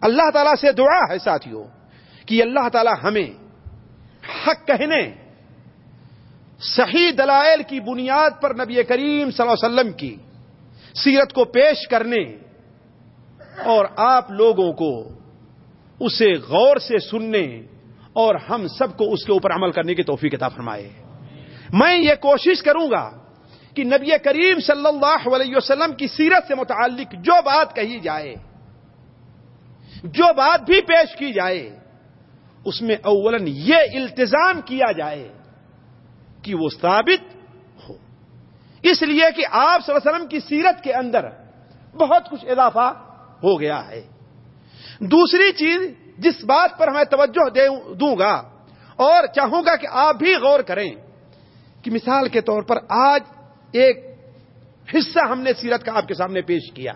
اللہ تعالیٰ سے دعا ہے ساتھیوں کہ اللہ تعالیٰ ہمیں حق کہنے، صحیح دلائل کی بنیاد پر نبی کریم صلی اللہ علیہ وسلم کی سیرت کو پیش کرنے اور آپ لوگوں کو اسے غور سے سننے اور ہم سب کو اس کے اوپر عمل کرنے کی توفیق عطا فرمائے۔ میں یہ کوشش کروں گا کہ نبی کریم صلی اللہ علیہ وسلم کی سیرت سے متعلق جو بات کہی جائے، جو بات بھی پیش کی جائے، اس میں اولن یہ التزام کیا جائے کہ وہ ثابت ہو۔ اس لیے کہ آپ صلی اللہ علیہ وسلم کی سیرت کے اندر بہت کچھ اضافہ ہو گیا ہے۔ دوسری چیز جس بات پر میں توجہ دوں گا اور چاہوں گا کہ آپ بھی غور کریں کہ مثال کے طور پر آج ایک حصہ ہم نے سیرت کا آپ کے سامنے پیش کیا۔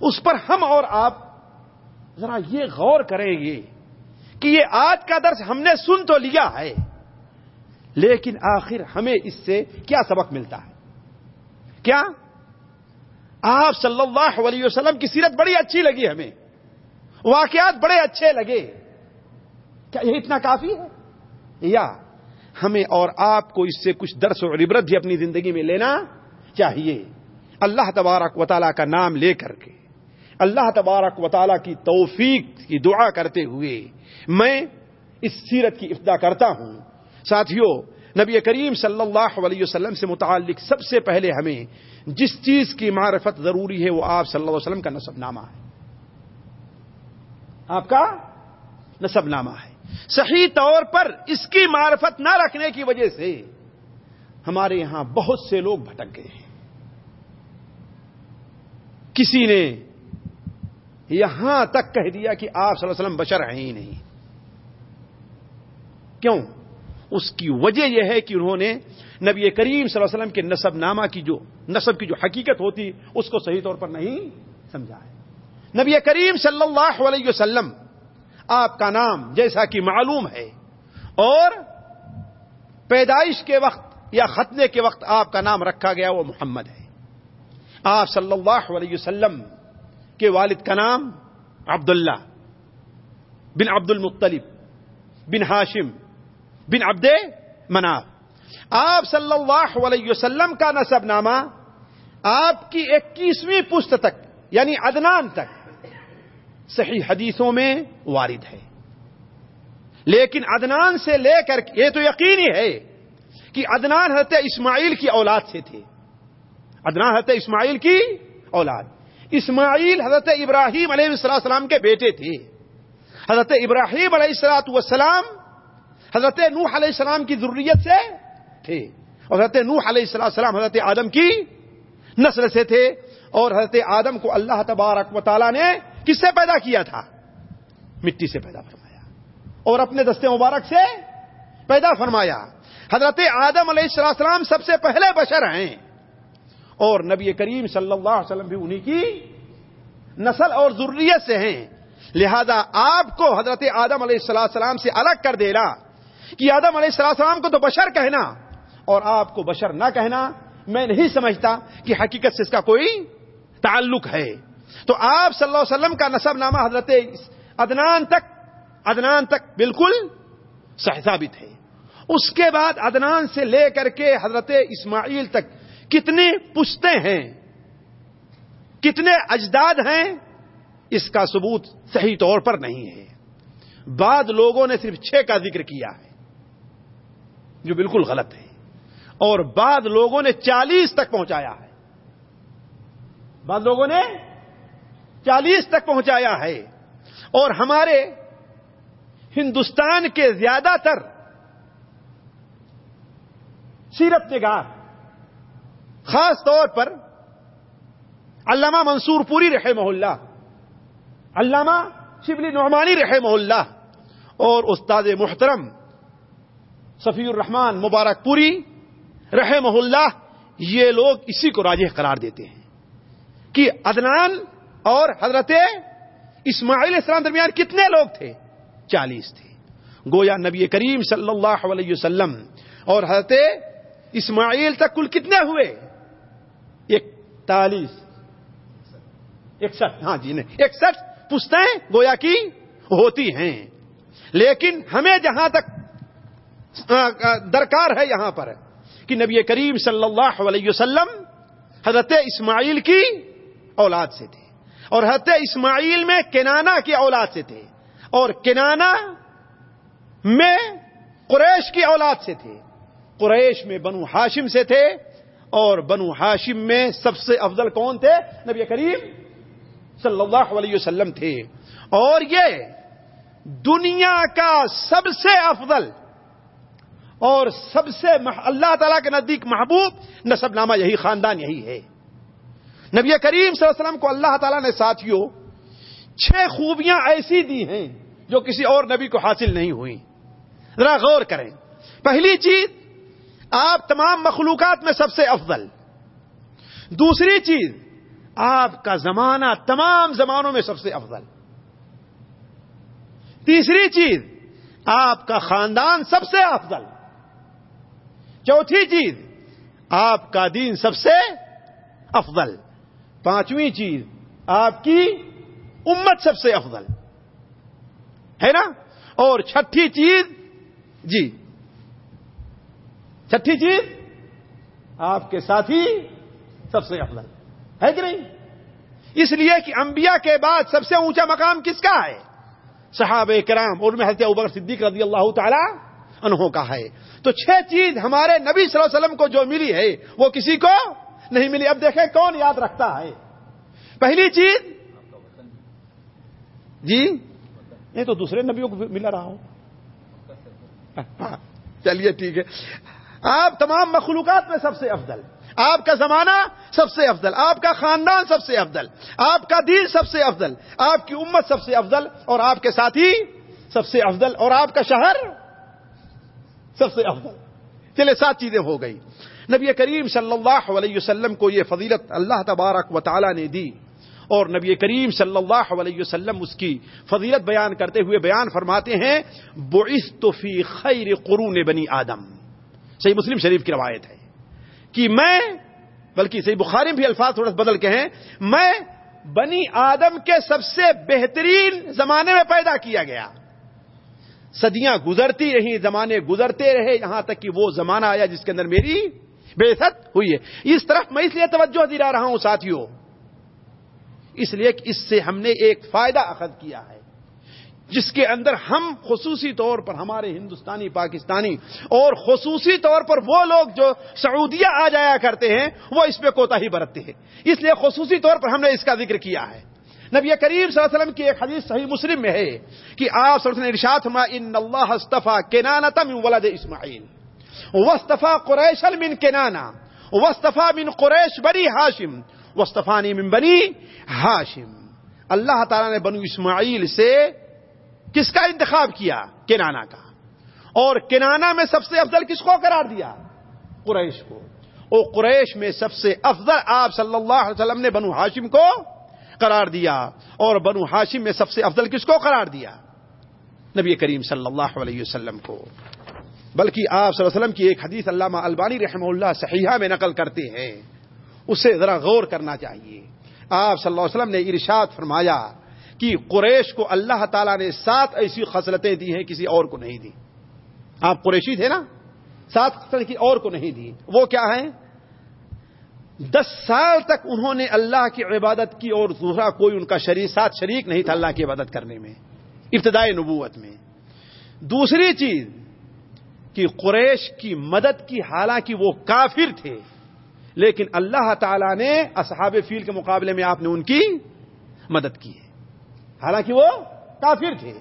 اس پر ہم اور آپ ذرا یہ غور کریں گے کہ یہ آج کا درس ہم نے سن تو لیا ہے، لیکن آخر ہمیں اس سے کیا سبق ملتا ہے؟ کیا؟ آپ صلی اللہ علیہ وسلم کی سیرت بڑی اچھی لگی ہمیں۔ واقعات بڑے اچھے لگے۔ کیا یہ اتنا کافی ہے؟ یا، ہمیں اور آپ کو اس سے کچھ درس و عبرت بھی اپنی زندگی میں لینا چاہیے۔ اللہ تبارک و تعالیٰ کا نام لے کر کے۔ اللہ تبارک و تعالیٰ کی توفیق کی دعا کرتے ہوئے میں اس سیرت کی ابتدا کرتا ہوں۔ ساتھیوں نبی کریم صلی اللہ علیہ وسلم سے متعلق سب سے پہلے ہمیں جس چیز کی معرفت ضروری ہے وہ آپ صلی اللہ علیہ وسلم کا نصب نامہ ہے۔ آپ کا نصب نامہ ہے۔ صحیح طور پر اس کی معرفت نہ رکھنے کی وجہ سے ہمارے یہاں بہت سے لوگ بھٹک گئے ہیں۔ کسی نے یہاں تک کہہ دیا کہ آپ صلی اللہ علیہ وسلم بشر ہیں ہی نہیں۔ کیوں؟ اس کی وجہ یہ ہے کہ انہوں نے نبی کریم صلی اللہ علیہ وسلم کے نصب نامہ کی جو نصب کی جو حقیقت ہوتی، اس کو صحیح طور پر نہیں سمجھا ہے۔ نبی کریم صلی اللہ علیہ وسلم، آپ کا نام جیسا کہ معلوم ہے، اور پیدائش کے وقت یا ختنے کے وقت آپ کا نام رکھا گیا، وہ محمد ہے۔ آپ صلی اللہ علیہ وسلم کے والد کا نام عبداللہ بن عبد المطلب بن ہاشم بن عبد مناف۔ آپ صلی اللہ علیہ وسلم کا نصب نامہ آپ کی اکیسویں پشت تک یعنی ادنان تک، صحیح حدیثوں میں وارد ہے۔ لیکن ادنان سے لے کر، یہ تو یقینی ہے کہ ادنان حضرت اسماعیل کی اولاد سے تھے۔ ادنان حضرت اسماعیل کی اولاد۔ اسماعیل حضرت ابراہیم علیہ السلام کے بیٹے تھے۔ حضرت ابراہیم علیہ السلاۃ والسلام حضرت نوح علیہ السلام کی ضروریت سے تھے۔ اور حضرت نوح علیہ السلام حضرت آدم کی نسل سے تھے۔ اور حضرت آدم کو اللہ تبارک و تعالیٰ نے کس سے پیدا کیا تھا؟ مٹی سے پیدا فرمایا۔ اور اپنے دستے مبارک سے پیدا فرمایا۔ حضرت آدم علیہ السلام سب سے پہلے بشر ہیں۔ اور نبی کریم صلی اللہ علیہ وسلم بھی انہی کی نسل اور ضروریت سے ہیں۔ لہذا آپ کو حضرت آدم علیہ السلام سے الگ کر دینا۔ کہ آدم علیہ السلام کو تو بشر کہنا اور آپ کو بشر نہ کہنا، میں نہیں سمجھتا کہ حقیقت سے اس کا کوئی تعلق ہے۔ تو آپ صلی اللہ علیہ وسلم کا نصب نامہ حضرت ادنان تک ادنان تک بالکل صحیح ثابت ہے۔ اس کے بعد عدنان سے لے کر کے حضرت اسماعیل تک کتنے پشتے ہیں، کتنے اجداد ہیں، اس کا ثبوت صحیح طور پر نہیں ہے۔ بعد لوگوں نے صرف چھ کا ذکر کیا ہے۔ جو بالکل غلط ہے۔ اور بعد لوگوں نے چالیس تک پہنچایا ہے۔ بعد لوگوں نے چالیس تک پہنچایا ہے۔ اور ہمارے ہندوستان کے زیادہ تر سیرت نگار، خاص طور پر علامہ منصور پوری رحمہ اللہ، علامہ شبلی نعمانی رحمہ اللہ اور استاد محترم صفی الرحمان مبارک پوری، رحمہ اللہ، یہ لوگ اسی کو راجح قرار دیتے ہیں کہ عدنان اور حضرت اسماعیل اسلام درمیان کتنے لوگ تھے؟ چالیس تھے۔ گویا نبی کریم صلی اللہ علیہ وسلم اور حضرت اسماعیل تک کل کتنے ہوئے؟ اکتالیس۔ اکسٹھ۔ ہاں جی نہیں۔ اکسٹھ پشتیں گویا کی ہوتی ہیں، لیکن ہمیں جہاں تک درکار ہے یہاں پر کہ نبی کریم صلی اللہ علیہ وسلم حضرت اسماعیل کی اولاد سے تھے اور حضرت اسماعیل میں کنانا کی اولاد سے تھے اور کنانا میں قریش کی اولاد سے تھے۔ قریش میں بنو ہاشم سے تھے اور بنو ہاشم میں سب سے افضل کون تھے؟ نبی کریم صلی اللہ علیہ وسلم تھے۔ اور یہ دنیا کا سب سے افضل اور سب سے اللہ تعالی کے نزدیک محبوب نصب نامہ یہی خاندان یہی ہے۔ نبی کریم صلی اللہ علیہ وسلم کو اللہ تعالیٰ نے ساتھیوں چھ خوبیاں ایسی دی ہیں جو کسی اور نبی کو حاصل نہیں ہوئی۔ ذرا غور کریں۔ پہلی چیز، آپ تمام مخلوقات میں سب سے افضل۔ دوسری چیز، آپ کا زمانہ تمام زمانوں میں سب سے افضل۔ تیسری چیز، آپ کا خاندان سب سے افضل۔ چوتھی چیز، آپ کا دین سب سے افضل۔ پانچویں چیز، آپ کی امت سب سے افضل۔ ہے نا؟ اور چھٹی چیز جی۔ چھٹی چیز، آپ کے ساتھی سب سے افضل۔ ہے کہ نہیں؟ اس لیے کہ انبیاء کے بعد سب سے اونچا مقام کس کا ہے؟ صحابہ کرام، اور میں حضرت ابر صدیق رضی اللہ تعالی انہوں کا ہے۔ تو چھ چیز ہمارے نبی صلی اللہ علیہ وسلم کو جو ملی ہے، وہ کسی کو نہیں ملی۔ اب دیکھیں کون یاد رکھتا ہے۔ پہلی چیز۔ جی؟ یہ تو دوسرے نبیوں کو ملا رہا ہوں۔ ہاں، چلیے ٹھیک ہے۔ آپ تمام مخلوقات میں سب سے افضل۔ آپ کا زمانہ سب سے افضل۔ آپ کا خاندان سب سے افضل۔ آپ کا دین سب سے افضل۔ آپ کی امت سب سے افضل اور آپ کے ساتھی سب سے افضل۔ اور آپ کا شہر سب سے افضل۔ چلے، سات چیزیں ہو گئی۔ نبی کریم صلی اللہ علیہ وسلم کو یہ فضیلت اللہ تبارک و تعالی نے دی۔ اور نبی کریم صلی اللہ علیہ وسلم اس کی فضیلت بیان کرتے ہوئے بیان فرماتے ہیں تو فی خیر قرون بنی آدم۔ صحیح مسلم شریف کی روایت ہے کہ میں، بلکہ صحیح بخاری بھی الفاظ تھوڑا بدل کے ہیں، میں بنی آدم کے سب سے بہترین زمانے میں پیدا کیا گیا۔ صدیاں گزرتی رہی، زمانے گزرتے رہے، یہاں تک کہ وہ زمانہ آیا جس کے اندر میری بے ہوئی ہے۔ اس طرف میں اس لیے توجہ دلا رہا ہوں ساتھیوں اس لیے کہ اس سے ہم نے ایک فائدہ اخذ کیا ہے۔ جس کے اندر ہم خصوصی طور پر ہمارے ہندوستانی، پاکستانی اور خصوصی طور پر وہ لوگ جو سعودیہ آ جایا کرتے ہیں، وہ اس پہ کوتا ہی برتتے ہیں۔ اس لیے خصوصی طور پر ہم نے اس کا ذکر کیا ہے۔ نبی کریم صلی اللہ علیہ وسلم کی ایک حدیث صحیح مسلم میں ہے کہ آپ صلی اللہ علیہ ارشاد ان اللہ استفا کینانا من ولد اسماعیل. وصطفا قریش من کینانا وصطفا من قریش بنی ہاشم. وصطفانی من بنی ہاشم. اللہ تعالیٰ نے بنو اسماعیل سے کس کا انتخاب کیا؟ کنانا کا۔ اور کنانا میں سب سے افضل کس کو قرار دیا؟ قریش کو۔ او قریش میں سب سے افضل آپ صلی اللہ علیہ وسلم نے بنو ہاشم کو قرار دیا اور بنو ہاشم میں سب سے افضل کس کو قرار دیا؟ نبی کریم صلی اللہ علیہ وسلم کو۔ بلکہ آپ صلی اللہ علیہ وسلم کی ایک حدیث علامہ البانی رحمہ اللہ صحیحہ میں نقل کرتے ہیں۔ اسے ذرا غور کرنا چاہیے۔ آپ صلی اللہ علیہ وسلم نے ارشاد فرمایا کہ قریش کو اللہ تعالیٰ نے سات ایسی خصلتیں دی ہیں، کسی اور کو نہیں دی۔ آپ قریشی تھے نا؟ سات کی اور کو نہیں دی۔ وہ کیا ہے دس سال تک انہوں نے اللہ کی عبادت کی اور دوسرا کوئی ان کا شریک ساتھ شریک نہیں تھا اللہ کی عبادت کرنے میں، ابتدائی نبوت میں۔ دوسری چیز، کہ قریش کی مدد کی، حالانکہ وہ کافر تھے، لیکن اللہ تعالی نے اصحاب فیل کے مقابلے میں آپ نے ان کی مدد کی ہے۔ حالانکہ وہ کافر تھے۔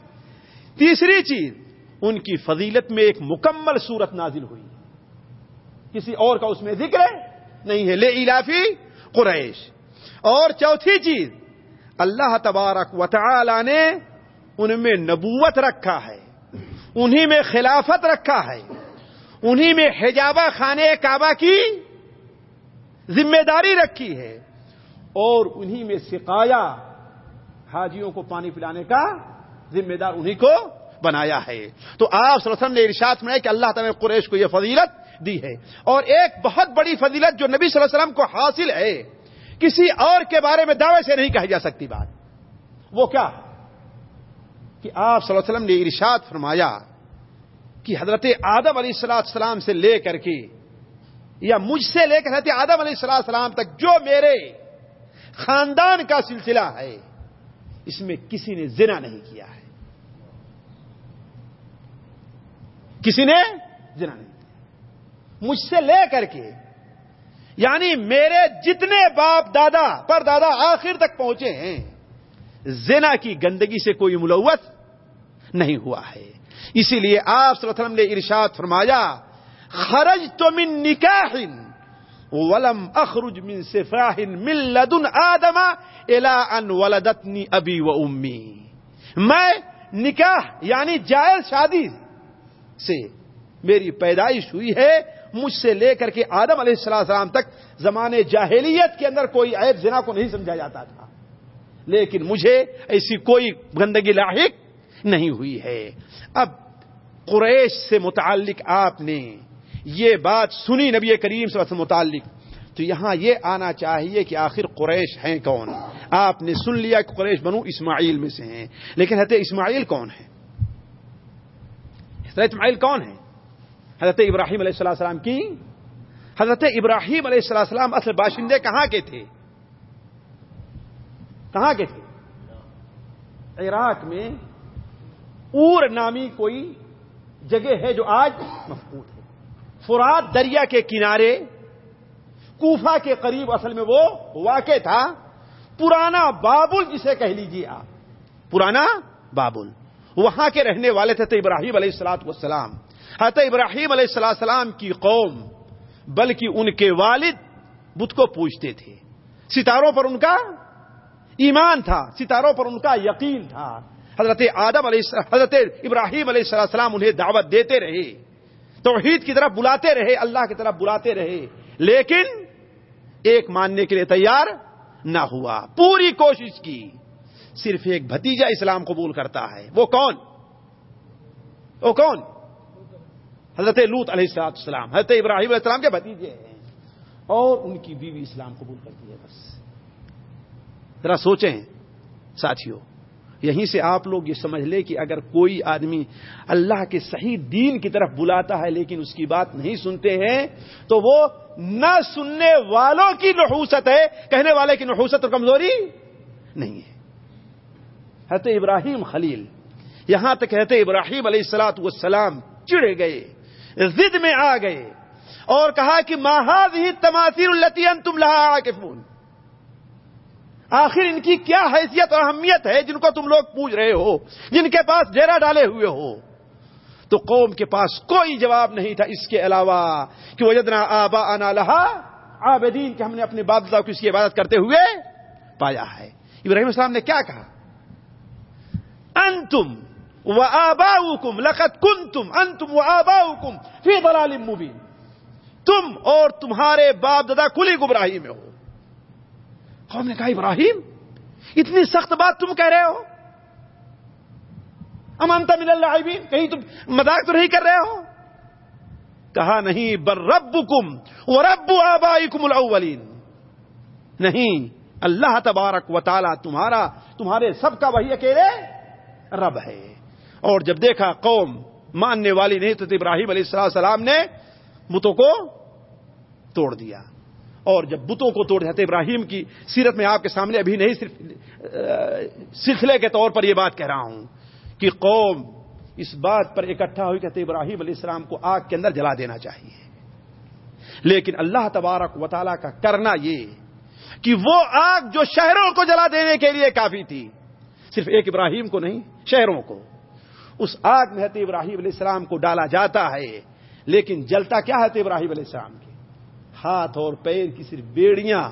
تیسری چیز، ان کی فضیلت میں ایک مکمل صورت نازل ہوئی۔ کسی اور کا اس میں ذکر ہے؟ نہیں ہے لے الافی قریش۔ اور چوتھی چیز، اللہ تبارک و تعالی نے ان میں نبوت رکھا ہے، انہی میں خلافت رکھا ہے، انہی میں حجابہ خانے کعبہ کی ذمہ داری رکھی ہے، اور انہی میں سکایا حاجیوں کو پانی پلانے کا ذمہ دار انہی کو بنایا ہے۔ تو آپ نے ارشاد میں کہ اللہ تعالیٰ نے قریش کو یہ فضیلت دی ہے۔ اور ایک بہت بڑی فضیلت جو نبی صلی اللہ علیہ وسلم کو حاصل ہے، کسی اور کے بارے میں دعوے سے نہیں کہی جا سکتی بات۔ وہ کیا؟ کہ آپ صلی اللہ علیہ وسلم نے ارشاد فرمایا کہ حضرت آدم علیہ السلام سے لے کر کے، یا مجھ سے لے کر حضرت آدم علیہ السلام السلام تک جو میرے خاندان کا سلسلہ ہے، اس میں کسی نے زنا نہیں کیا ہے۔ کسی نے زنا نہیں مجھ سے لے کر کے یعنی میرے جتنے باپ دادا پر دادا آخر تک پہنچے ہیں، زنا کی گندگی سے کوئی ملوث نہیں ہوا ہے۔ اسی لیے آپ صلی اللہ علیہ وسلم نے ارشاد فرمایا، خرج تو من نکاح ولم اخرج من سفاح من لدن آدم الى ان ولدتنی ابی و امی۔ میں نکاح یعنی جائز شادی سے میری پیدائش ہوئی ہے مجھ سے لے کر کے آدم علیہ السلام تک زمانے جاہلیت کے اندر کوئی عیب زنا کو نہیں سمجھا جاتا تھا۔ لیکن مجھے ایسی کوئی گندگی لاحق نہیں ہوئی ہے۔ اب قریش سے متعلق آپ نے یہ بات سنی نبی کریم سے متعلق۔ تو یہاں یہ آنا چاہیے کہ آخر قریش ہیں کون۔ آپ نے سن لیا کہ قریش بنو اسماعیل میں سے ہیں، لیکن حضرت اسماعیل کون ہے حضرت اسماعیل کون ہے حضرت ابراہیم علیہ السلام کی؟ حضرت ابراہیم علیہ السلام اصل باشندے کہاں کے تھے؟ کہاں کے تھے؟ عراق میں اور نامی کوئی جگہ ہے جو آج مفقود ہے۔ فرات دریا کے کنارے، کوفہ کے قریب اصل میں وہ واقع تھا۔ پرانا بابل جسے کہہ لیجیے آپ۔ پرانا بابل۔ وہاں کے رہنے والے تھے تو ابراہیم علیہ السلاط والسلام۔ حضرت ابراہیم علیہ السلام کی قوم، بلکہ ان کے والد بدھ کو پوچھتے تھے۔ ستاروں پر ان کا ایمان تھا، ستاروں پر ان کا یقین تھا۔ حضرت آدم علیہ حضرت ابراہیم علیہ السلام انہیں دعوت دیتے رہے، توحید کی طرف بلاتے رہے، اللہ کی طرف بلاتے رہے۔ لیکن ایک ماننے کے لیے تیار نہ ہوا۔ پوری کوشش کی۔ صرف ایک بھتیجا اسلام قبول کرتا ہے۔ وہ کون؟ وہ کون؟ حضرت لوت علیہ السلام السلام حضرت ابراہیم علیہ السلام کے بھتیجے ہیں، اور ان کی بیوی اسلام قبول کرتی ہے بس۔ ذرا سوچیں ساتھیوں یہیں سے آپ لوگ یہ سمجھ لیں کہ اگر کوئی آدمی اللہ کے صحیح دین کی طرف بلاتا ہے لیکن اس کی بات نہیں سنتے ہیں، تو وہ نہ سننے والوں کی نحوست ہے، کہنے والے کی نحوست اور کمزوری نہیں ہے۔ حضرت ابراہیم خلیل، یہاں تک کہتے ابراہیم علیہ السلاۃ والسلام چڑے گئے۔ زد میں آ گئے اور کہا کہ ماہاد ہی تماثیر الطین تم لہا کے فون آخر ان کی کیا حیثیت اور اہمیت ہے جن کو تم لوگ پوچھ رہے ہو، جن کے پاس ڈیرا ڈالے ہوئے ہو؟ تو قوم کے پاس کوئی جواب نہیں تھا اس کے علاوہ کہ وجدنا آبا انا لہا آبدین کہ ہم نے اپنے باپ دادا کو اس کی عبادت کرتے ہوئے پایا ہے۔ ابراہیم السلام نے کیا کہا؟ انتم و آبا کم کن تم انتم و آبا فی ضلال مبین تم اور تمہارے باپ دادا کلی گمراہی میں ہو. قوم نے کہا، ابراہیم، اتنی سخت بات تم کہہ رہے ہو؟ امانتا من اللہ کہیں تم مذاق تو نہیں کر رہے ہو؟ کہا، نہیں بر رب کم و رب آبائی کم نہیں، اللہ تبارک و تعالی تمہارا، تمہارے سب کا وہی اکیلے رب ہے۔ اور جب دیکھا قوم ماننے والی نہیں تو ابراہیم علیہ السلام نے بتوں کو توڑ دیا۔ اور جب بتوں کو توڑ حضرت ابراہیم کی سیرت میں آپ کے سامنے ابھی نہیں، صرف سلسلے کے طور پر یہ بات کہہ رہا ہوں کہ قوم اس بات پر اکٹھا ہوئی کہتے ابراہیم علیہ السلام کو آگ کے اندر جلا دینا چاہیے۔ لیکن اللہ تبارک و تعالیٰ کا کرنا یہ کہ وہ آگ جو شہروں کو جلا دینے کے لیے کافی تھی، صرف ایک ابراہیم کو نہیں، شہروں کو۔ اس آگ میں حضرت ابراہیم علیہ السلام کو ڈالا جاتا ہے۔ لیکن جلتا کیا ہے ابراہیم علیہ السلام کے ہاتھ اور پیر کی صرف بیڑیاں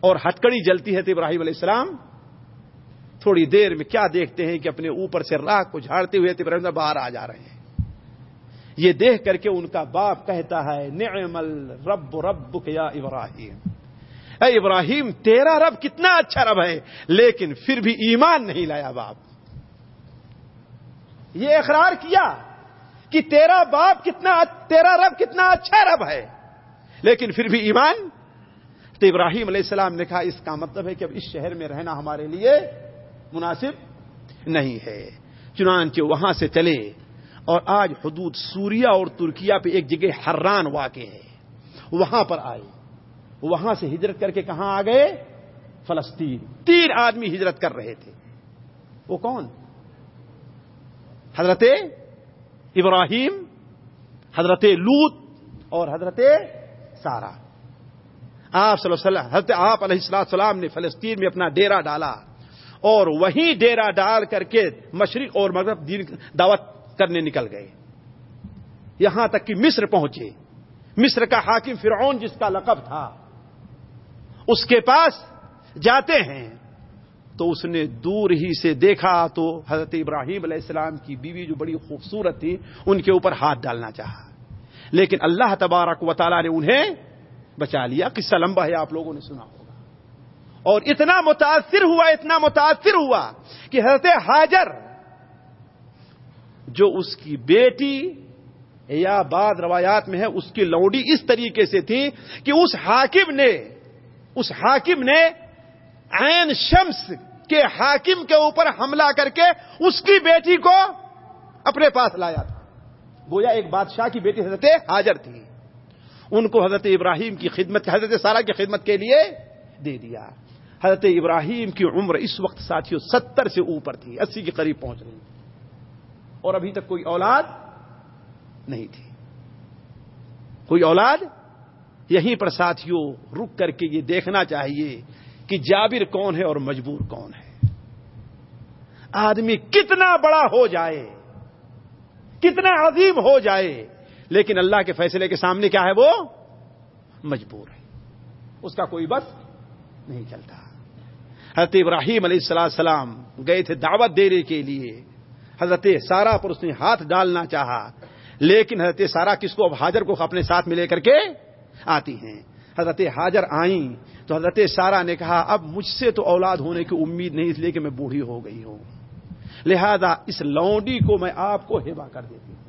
اور ہٹکڑی جلتی ہے ابراہیم علیہ السلام۔ تھوڑی دیر میں کیا دیکھتے ہیں کہ اپنے اوپر سے راک کو جھاڑتے ہوئے ابراہیم باہر آ جا رہے ہیں۔ یہ دیکھ کر کے ان کا باپ کہتا ہے، نعم الرب رب یا ابراہیم۔ اے ابراہیم، تیرا رب کتنا اچھا رب ہے، لیکن پھر بھی ایمان نہیں لایا باپ۔ یہ اقرار کیا کہ تیرا باپ کتنا تیرا رب کتنا اچھا رب ہے۔ لیکن پھر بھی ایمان؟ تو ابراہیم علیہ السلام نے کہا، اس کا مطلب ہے کہ اب اس شہر میں رہنا ہمارے لیے مناسب نہیں ہے۔ چنانچہ وہاں سے چلے اور آج حدود سوریا اور ترکیا پہ ایک جگہ حران واقع ہے۔ وہاں پر آئے۔ وہاں سے ہجرت کر کے کہاں آ گئے؟ فلسطین۔ تین آدمی ہجرت کر رہے تھے۔ وہ کون؟ حضرت ابراہیم، حضرت لوت اور حضرت سارا آپ صلی اللہ علیہ وسلم، حضرت آپ علیہ السلام سلام نے فلسطین میں اپنا ڈیرا ڈالا اور وہیں ڈیرا ڈال کر کے مشرق اور مغرب دین دعوت کرنے نکل گئے۔ یہاں تک کہ مصر پہنچے۔ مصر کا حاکم فرعون جس کا لقب تھا، اس کے پاس جاتے ہیں۔ تو اس نے دور ہی سے دیکھا تو حضرت ابراہیم علیہ السلام کی بیوی جو بڑی خوبصورت تھی، ان کے اوپر ہاتھ ڈالنا چاہا۔ لیکن اللہ تبارک و تعالیٰ نے انہیں بچا لیا۔ قصہ لمبا ہے، آپ لوگوں نے سنا ہوگا۔ اور اتنا متاثر ہوا، اتنا متاثر ہوا کہ حضرت حاجر جو اس کی بیٹی یا بعد روایات میں ہے، اس کی لوڈی اس طریقے سے تھی کہ اس حاکم نے، اس حاکم نے عین شمس کے حاکم کے اوپر حملہ کر کے اس کی بیٹی کو اپنے پاس لایا تھا۔ گویا ایک بادشاہ کی بیٹی حضرت حاجر تھی۔ ان کو حضرت ابراہیم کی خدمت، حضرت سارا کی خدمت کے لیے دے دیا۔ حضرت ابراہیم کی عمر اس وقت ساتھیوں ستر سے اوپر تھی، اسی کے قریب پہنچ رہی اور ابھی تک کوئی اولاد نہیں تھی۔ کوئی اولاد؟ یہیں پر ساتھیوں رک کر کے یہ دیکھنا چاہیے کہ جابر کون ہے اور مجبور کون ہے؟ آدمی کتنا بڑا ہو جائے، کتنا عظیم ہو جائے، لیکن اللہ کے فیصلے کے سامنے کیا ہے وہ؟ مجبور ہے۔ اس کا کوئی بس نہیں چلتا۔ حضرت ابراہیم علیہ السلام السلام گئے تھے دعوت دینے کے لیے۔ حضرت سارا پر اس نے ہاتھ ڈالنا چاہا، لیکن حضرت سارا کس کو؟ اب حاجر کو اپنے ساتھ میں لے کر کے آتی ہیں۔ حضرت حاجر آئیں تو حضرت سارا نے کہا، اب مجھ سے تو اولاد ہونے کی امید نہیں، اس لیے کہ میں بوڑھی ہو گئی ہوں۔ لہذا اس لونڈی کو میں آپ کو ہیبا کر دیتی ہوں۔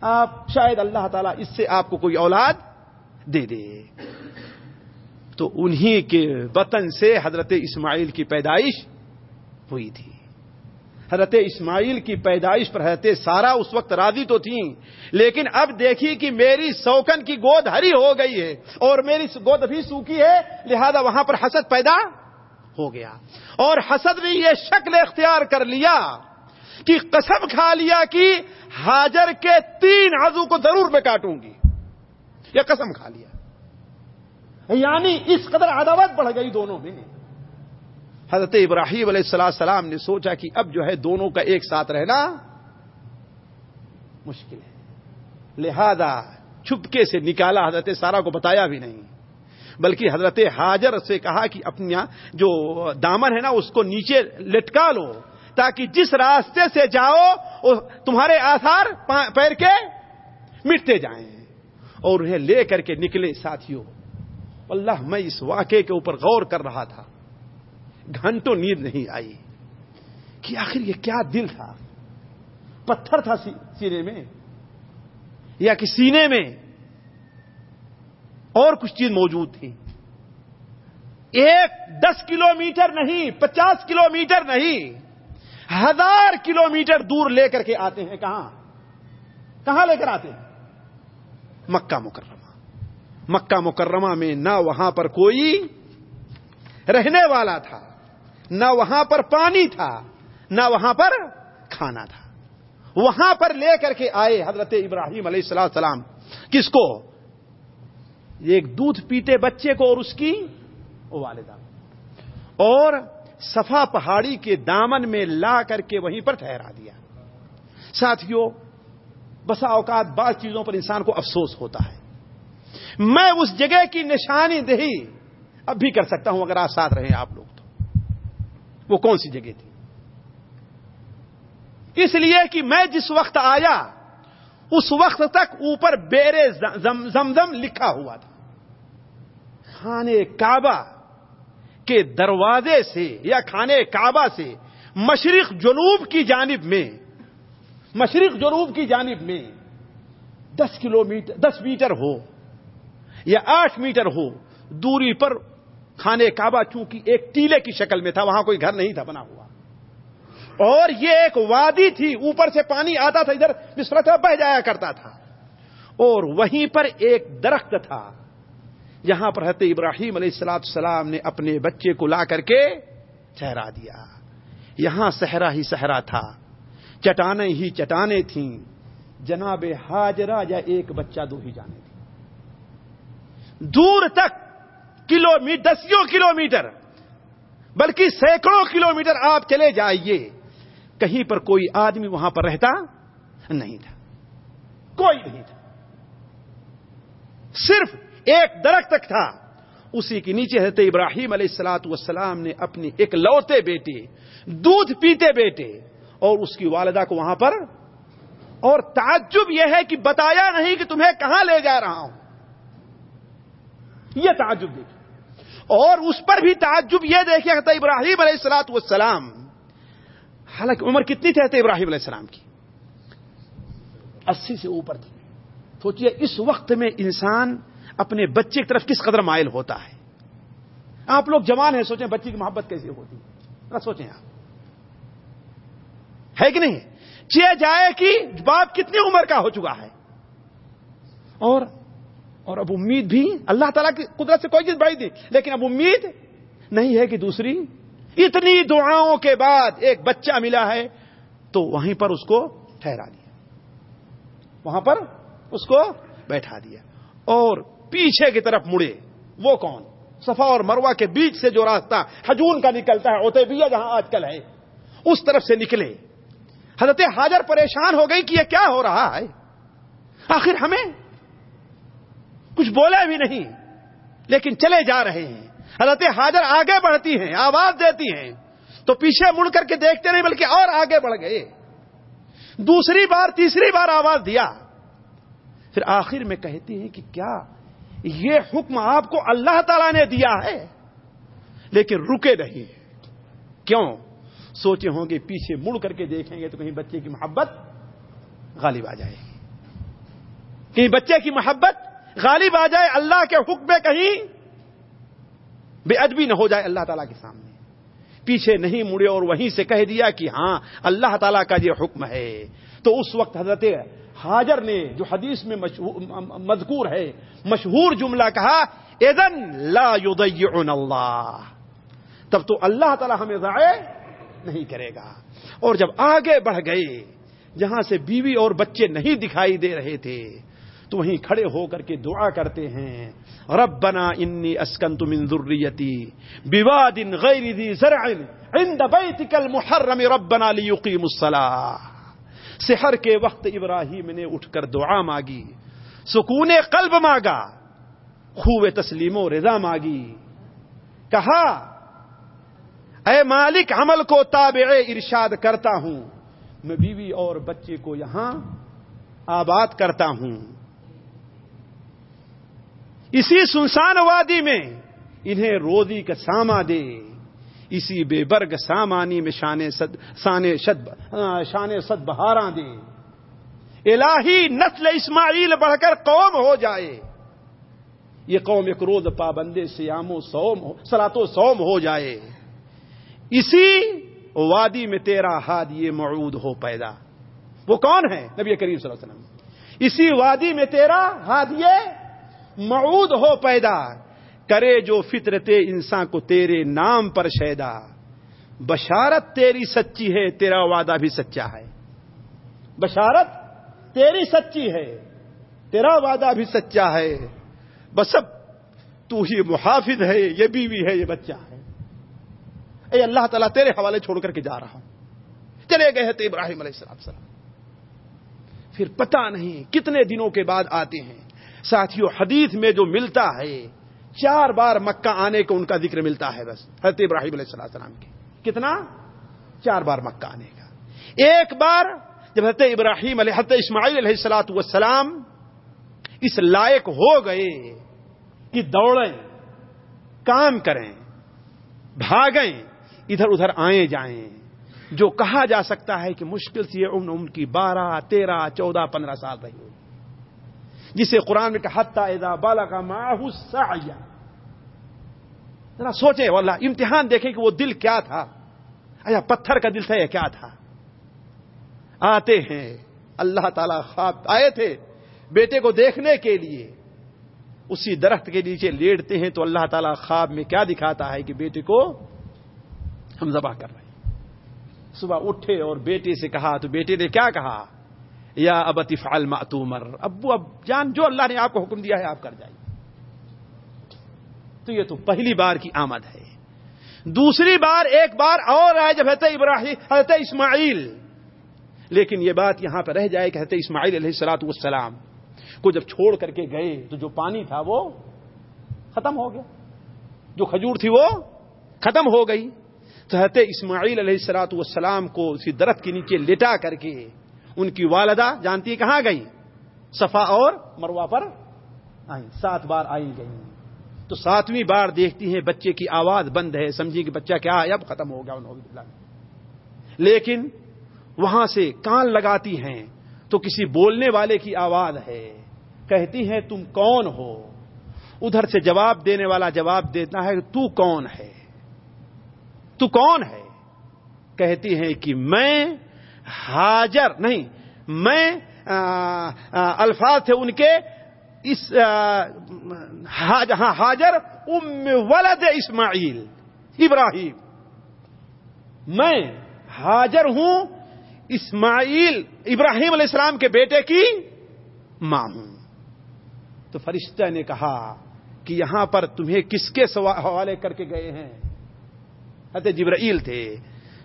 آپ شاید اللہ تعالیٰ اس سے آپ کو کوئی اولاد دے دے۔ تو انہی کے وطن سے حضرت اسماعیل کی پیدائش ہوئی تھی۔ حضرت اسماعیل کی پیدائش پر حضرت سارا اس وقت راضی تو تھیں، لیکن اب دیکھی کہ میری سوکن کی گود ہری ہو گئی ہے اور میری گود بھی سوکھی ہے، لہذا وہاں پر حسد پیدا ہو گیا۔ اور حسد نے یہ شکل اختیار کر لیا کہ قسم کھا لیا کہ حاجر کے تین عزو کو ضرور میں کاٹوں گی۔ یہ قسم کھا لیا۔ یعنی اس قدر عداوت بڑھ گئی دونوں میں۔ حضرت ابراہیم علیہ السلام نے سوچا کہ اب جو ہے دونوں کا ایک ساتھ رہنا مشکل ہے۔ لہذا چھپکے سے نکالا حضرت سارا کو بتایا بھی نہیں۔ بلکہ حضرت حاجر سے کہا کہ اپنی جو دامن ہے نا، اس کو نیچے لٹکا لو تاکہ جس راستے سے جاؤ تمہارے آثار پیر کے مٹتے جائیں۔ اور انہیں لے کر کے نکلے ساتھیوں۔ اللہ میں اس واقعے کے اوپر غور کر رہا تھا۔ گھنٹوں نیند نہیں آئی کہ آخر یہ کیا دل تھا؟ پتھر تھا سینے میں یا کہ سینے میں اور کچھ چیز موجود تھی؟ ایک دس کلو میٹر نہیں، پچاس کلو میٹر نہیں، ہزار کلو میٹر دور لے کر کے آتے ہیں کہاں؟ کہاں لے کر آتے ہیں؟ مکہ مکرمہ۔ مکہ مکرمہ میں نہ وہاں پر کوئی رہنے والا تھا۔ نہ وہاں پر پانی تھا، نہ وہاں پر کھانا تھا۔ وہاں پر لے کر کے آئے حضرت ابراہیم علیہ السلام السلام کس کو؟ ایک دودھ پیتے بچے کو اور اس کی والدہ۔ اور صفا پہاڑی کے دامن میں لا کر کے وہیں پر ٹھہرا دیا۔ ساتھیوں، بسا اوقات بعض چیزوں پر انسان کو افسوس ہوتا ہے۔ میں اس جگہ کی نشانی دہی اب بھی کر سکتا ہوں اگر آپ ساتھ رہے آپ لوگ تو۔ وہ کون سی جگہ تھی؟ اس لیے کہ میں جس وقت آیا، اس وقت تک اوپر بیرے زمزم لکھا ہوا تھا۔ کھانے کعبہ کے دروازے سے یا کھانے کعبہ سے مشرق جنوب کی جانب میں، مشرق جنوب کی جانب میں دس کلو میٹر، دس میٹر ہو یا آٹھ میٹر ہو، دوری پر کھانے کعبہ چونکہ ایک ٹیلے کی شکل میں تھا، وہاں کوئی گھر نہیں تھا، بنا ہوا۔ اور یہ ایک وادی تھی، اوپر سے پانی آتا تھا، ادھر بسرت بہ جایا کرتا تھا۔ اور وہیں پر ایک درخت تھا جہاں پر حضرت ابراہیم علیہ السلاط السلام نے اپنے بچے کو لا کر کے ٹھہرا دیا۔ یہاں صحرا ہی صحرا تھا، چٹانیں ہی چٹانیں تھیں۔ جناب حاجرہ یا ایک بچہ دو ہی جانے تھے۔ دور تک کلو میٹر دسوں کلو میٹر بلکہ سینکڑوں کلو میٹر آپ چلے جائیے۔ کہیں پر کوئی آدمی وہاں پر رہتا نہیں تھا۔ کوئی نہیں تھا۔ صرف ایک درخت تک تھا۔ اسی کے نیچے حضرت ابراہیم علیہ السلاۃ والسلام نے اپنی ایک لوتے بیٹے، دودھ پیتے بیٹے، اور اس کی والدہ کو وہاں پر۔ اور تعجب یہ ہے کہ بتایا نہیں کہ تمہیں کہاں لے جا رہا ہوں۔ یہ تعجب دیکھیے۔ اور اس پر بھی تعجب یہ دیکھیے حضرت ابراہیم علیہ السلاۃ والسلام۔ حالانکہ عمر کتنی تھی حضرت ابراہیم علیہ السلام کی؟ اسی سے اوپر تھی۔ سوچیے اس وقت میں انسان اپنے بچے کی طرف کس قدر مائل ہوتا ہے؟ آپ لوگ جوان ہیں، سوچیں بچی کی محبت کیسی ہوتی ہے؟ سوچیں آپ۔ ہے کہ نہیں؟ چیئے جائے کہ باپ کتنی عمر کا ہو چکا ہے۔ اور اور اب امید بھی اللہ تعالیٰ کی قدرت سے کوئی چیز بڑھی دی لیکن اب امید نہیں ہے کہ دوسری۔ اتنی دعاؤں کے بعد ایک بچہ ملا ہے، تو وہیں پر اس کو ٹھہرا دیا۔ وہاں پر اس کو بیٹھا دیا۔ اور پیچھے کی طرف مڑے۔ وہ کون؟ صفا اور مروا کے بیچ سے جو راستہ ہجون کا نکلتا ہے اوتے بھی جہاں آج کل ہے، اس طرف سے نکلے۔ حضرت حاضر پریشان ہو گئی کہ یہ کیا ہو رہا ہے؟ آخر ہمیں کچھ بولا بھی نہیں، لیکن چلے جا رہے ہیں۔ حضرت حاضر آگے بڑھتی ہیں، آواز دیتی ہیں۔ تو پیچھے مڑ کر کے دیکھتے نہیں، بلکہ اور آگے بڑھ گئے۔ دوسری بار، تیسری بار آواز دیا۔ پھر آخر میں کہتی ہیں کہ کیا یہ حکم آپ کو اللہ تعالی نے دیا ہے؟ لیکن رکے نہیں۔ کیوں؟ سوچے ہوں گے پیچھے مڑ کر کے دیکھیں گے تو کہیں بچے کی محبت غالب آ جائے گی۔ کہیں بچے کی محبت غالب آ جائے اللہ کے حکم میں کہیں، بے ادبی نہ ہو جائے اللہ تعالیٰ کے سامنے۔ پیچھے نہیں مڑے اور وہیں سے کہہ دیا کہ ہاں اللہ تعالیٰ کا یہ حکم ہے۔ تو اس وقت حضرت حاجر نے جو حدیث میں مذکور ہے، مشہور جملہ کہا ایدن لا یضیعن اللہ تب تو اللہ تعالیٰ ہمیں ضائع نہیں کرے گا۔ اور جب آگے بڑھ گئے، جہاں سے بیوی اور بچے نہیں دکھائی دے رہے تھے تو وہیں کھڑے ہو کر کے دعا کرتے ہیں۔ ربنا انی اسکنت من ذریتی بواد غیر ذی زرع عند بیتک المحرم ربنا لیقیم الصلاة۔ سحر کے وقت ابراہیم نے اٹھ کر دعا مانگی، سکون قلب مانگا، خوب تسلیم و رضا مانگی۔ کہا، اے مالک، عمل کو تابع ارشاد کرتا ہوں۔ میں بیوی اور بچے کو یہاں آباد کرتا ہوں۔ اسی سنسان وادی میں انہیں روزی کا ساما دے۔ اسی بے برگ سامانی میں شان صد شد شان صد بہاراں دے۔ الہی نسل اسماعیل بڑھ کر قوم ہو جائے۔ یہ قوم ایک روز پابندے سیام و سوم سلات و سوم ہو جائے۔ اسی وادی میں تیرا ہاتھ یہ معود ہو پیدا۔ وہ کون ہے؟ نبی کریم صلی اللہ علیہ وسلم۔ اسی وادی میں تیرا ہادیے معود ہو پیدا کرے جو فطرت انسان کو تیرے نام پر شیدا بشارت تیری سچی ہے، تیرا وعدہ بھی سچا ہے۔ بشارت تیری سچی ہے، تیرا وعدہ بھی سچا ہے۔ بس اب تو ہی محافظ ہے، یہ بیوی ہے، یہ بچہ ہے۔ اے اللہ تعالیٰ، تیرے حوالے چھوڑ کر کے جا رہا ہوں۔ چلے گئے ہیں تو ابراہیم علیہ السلام۔ پھر پتہ نہیں کتنے دنوں کے بعد آتے ہیں۔ ساتھیوں حدیث میں جو ملتا ہے، چار بار مکہ آنے کو ان کا ذکر ملتا ہے بس، حضرت ابراہیم علیہ السلام کے۔ کتنا؟ چار بار مکہ آنے کا۔ ایک بار جب حضرت ابراہیم علیہ، حضرت اسماعیل علیہ السلاۃ والسلام اس لائق ہو گئے کہ دوڑیں، کام کریں، بھاگیں، ادھر ادھر آئیں جائیں، جو کہا جا سکتا ہے کہ مشکل سے یہ عمر ان کی بارہ، تیرہ، چودہ، پندرہ سال رہی ہوئی جسے قرآن میں کہتا ادا بالا کا ماہو ذرا سوچے واللہ، امتحان دیکھیں کہ وہ دل کیا تھا۔ اچھا پتھر کا دل تھا یا کیا تھا؟ آتے ہیں۔ اللہ تعالی خواب آئے تھے بیٹے کو دیکھنے کے لیے۔ اسی درخت کے نیچے لیٹتے ہیں تو اللہ تعالیٰ خواب میں کیا دکھاتا ہے کہ بیٹے کو ہم ذبح کر رہے ہیں۔ صبح اٹھے اور بیٹے سے کہا، تو بیٹے نے کیا کہا؟ یا اب افعال معتومر ابو اب جان جو اللہ نے آپ کو حکم دیا ہے آپ کر جائیے۔ تو یہ تو پہلی بار کی آمد ہے۔ دوسری بار ایک بار اور آئے جب حضرت ابراہیم، حضرت اسماعیل۔ لیکن یہ بات یہاں پہ رہ جائے کہ حضرت اسماعیل علیہ السلاۃ والسلام کو جب چھوڑ کر کے گئے تو جو پانی تھا وہ ختم ہو گیا۔ جو کھجور تھی وہ ختم ہو گئی۔ تو حضرت اسماعیل علیہ السلاۃ والسلام کو اسی درخت کے نیچے لٹا کر کے ان کی والدہ جانتی کہاں گئی صفا اور مروا پر آئی سات بار آئی گئی تو ساتویں بار دیکھتی ہیں بچے کی آواز بند ہے سمجھی کہ بچہ کیا ہے؟ اب ختم ہو گیا انہوں لیکن وہاں سے کان لگاتی ہیں تو کسی بولنے والے کی آواز ہے۔ کہتی ہیں، تم کون ہو؟ ادھر سے جواب دینے والا جواب دیتا ہے، تو کون ہے؟ تو کون ہے؟ کہتی ہیں کہ میں حاجر نہیں، میں الفاظ تھے ان کے، اس ہاں حاجر ام ولد اسماعیل، ابراہیم۔ میں حاجر ہوں اسماعیل، ابراہیم علیہ السلام کے بیٹے کی ماں ہوں۔ تو فرشتہ نے کہا کہ یہاں پر تمہیں کس کے حوالے کر کے گئے ہیں؟ حضرت جبرائیل تھے۔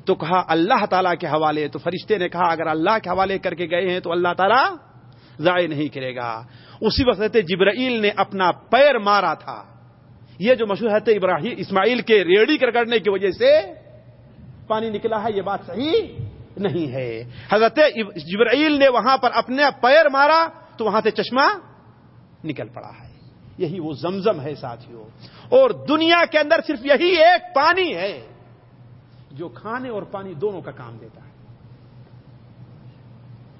تو کہا اللہ تعالیٰ کے حوالے، تو فرشتے نے کہا اگر اللہ کے حوالے کر کے گئے ہیں تو اللہ تعالیٰ ضائع نہیں کرے گا۔ اسی وقت جبرائیل نے اپنا پیر مارا تھا۔ یہ جو مشہور ہے ابراہیم، اسماعیل کے ریڑھی کر کرنے کی وجہ سے پانی نکلا ہے، یہ بات صحیح نہیں ہے۔ حضرت جبرائیل نے وہاں پر اپنے پیر مارا تو وہاں سے چشمہ نکل پڑا ہے۔ یہی وہ زمزم ہے ساتھیوں۔ اور دنیا کے اندر صرف یہی ایک پانی ہے۔ جو کھانے اور پانی دونوں کا کام دیتا ہے۔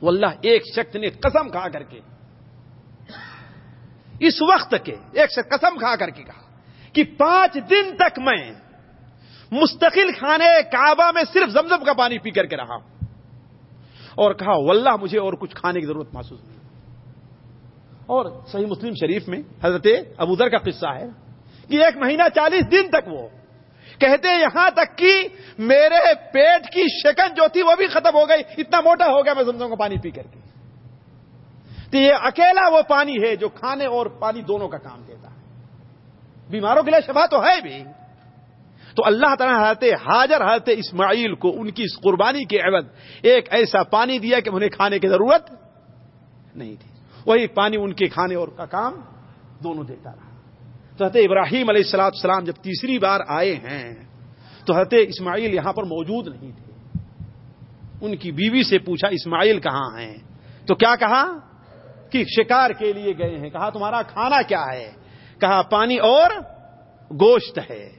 واللہ، ایک شخص نے قسم کھا کر کے، اس وقت کے ایک شخص قسم کھا کر کے کہا کہ پانچ دن تک میں مستقل کھانے کعبہ میں صرف زمزم کا پانی پی کر کے رہا اور کہا، واللہ، مجھے اور کچھ کھانے کی ضرورت محسوس نہیں۔ اور صحیح مسلم شریف میں حضرت ابودر کا قصہ ہے کہ ایک مہینہ چالیس دن تک وہ کہتے یہاں تک کہ میرے پیٹ کی شکن جو تھی وہ بھی ختم ہو گئی، اتنا موٹا ہو گیا میں زمزم کا پانی پی کر کے۔ تو یہ اکیلا وہ پانی ہے جو کھانے اور پانی دونوں کا کام دیتا ہے۔ بیماروں کے لیے شفا تو ہے بھی۔ تو اللہ تعالیٰ حضرت حاضر حضرت اسماعیل کو ان کی اس قربانی کے عوض ایک ایسا پانی دیا کہ انہیں کھانے کی ضرورت نہیں تھی۔ وہی پانی ان کے کھانے اور کا کام دونوں دیتا رہا۔ تو حضرت ابراہیم علیہ السلاۃ السلام جب تیسری بار آئے ہیں، تو حضرت اسماعیل یہاں پر موجود نہیں تھے۔ ان کی بیوی سے پوچھا، اسماعیل کہاں ہیں؟ تو کیا کہا؟ کہ شکار کے لیے گئے ہیں۔ کہا، تمہارا کھانا کیا ہے؟ کہا، پانی اور گوشت ہے۔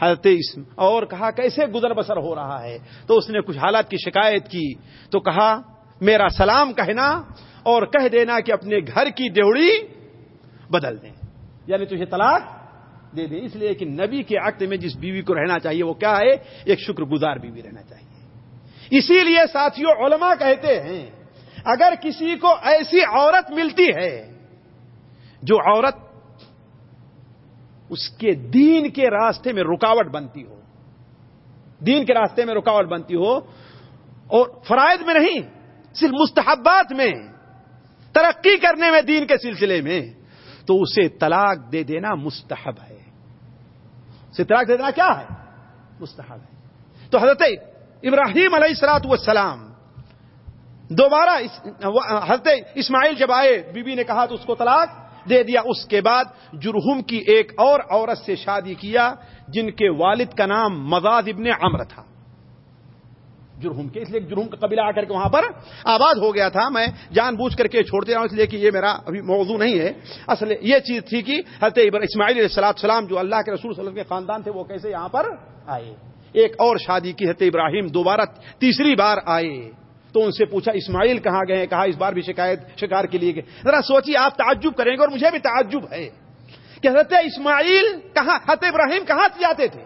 حضرت اور کہا، کیسے گزر بسر ہو رہا ہے؟ تو اس نے کچھ حالات کی شکایت کی۔ تو کہا، میرا سلام کہنا اور کہہ دینا کہ اپنے گھر کی دیوڑی بدل دیں۔ یعنی تجھے طلاق دے دیں۔ اس لیے کہ نبی کے عقد میں جس بیوی کو رہنا چاہیے وہ کیا ہے؟ ایک شکر گزار بیوی رہنا چاہیے۔ اسی لیے ساتھیوں علماء کہتے ہیں، اگر کسی کو ایسی عورت ملتی ہے جو عورت اس کے دین کے راستے میں رکاوٹ بنتی ہو، دین کے راستے میں رکاوٹ بنتی ہو، اور فرائض میں نہیں، صرف مستحبات میں، ترقی کرنے میں دین کے سلسلے میں تو اسے طلاق دے دینا مستحب ہے۔ اسے طلاق دے دینا کیا ہے؟ مستحب ہے۔ تو حضرت ابراہیم علیہ السلاط والسلام دوبارہ حضرت اسماعیل جب آئے بی بی نے کہا تو اس کو طلاق دے دیا۔ اس کے بعد جرہم کی ایک اور عورت سے شادی کیا، جن کے والد کا نام مزاد ابن عمر تھا۔ جرہم کے، اس لیے جرہم کا قبیلہ آ کر کے وہاں پر آباد ہو گیا تھا۔ میں جان بوجھ کر کے چھوڑتے رہا ہوں اس لیے کہ یہ میرا ابھی موضوع نہیں ہے۔ اصل یہ چیز تھی کہ حضرت اسماعیل علیہ السلام سلام جو اللہ کے رسول صلی اللہ علیہ وسلم کے خاندان تھے، وہ کیسے یہاں پر آئے؟ ایک اور شادی کی، حضرت ابراہیم دوبارہ تیسری بار آئے۔ تو ان سے پوچھا، اسماعیل کہاں گئے؟ کہا، اس بار بھی شکایت، شکار کے لیے گئے۔ ذرا سوچیے، آپ تعجب کریں گے اور مجھے بھی تعجب ہے کہ حضرت اسماعیل کہاں، حضرت ابراہیم کہاں سے جاتے تھے؟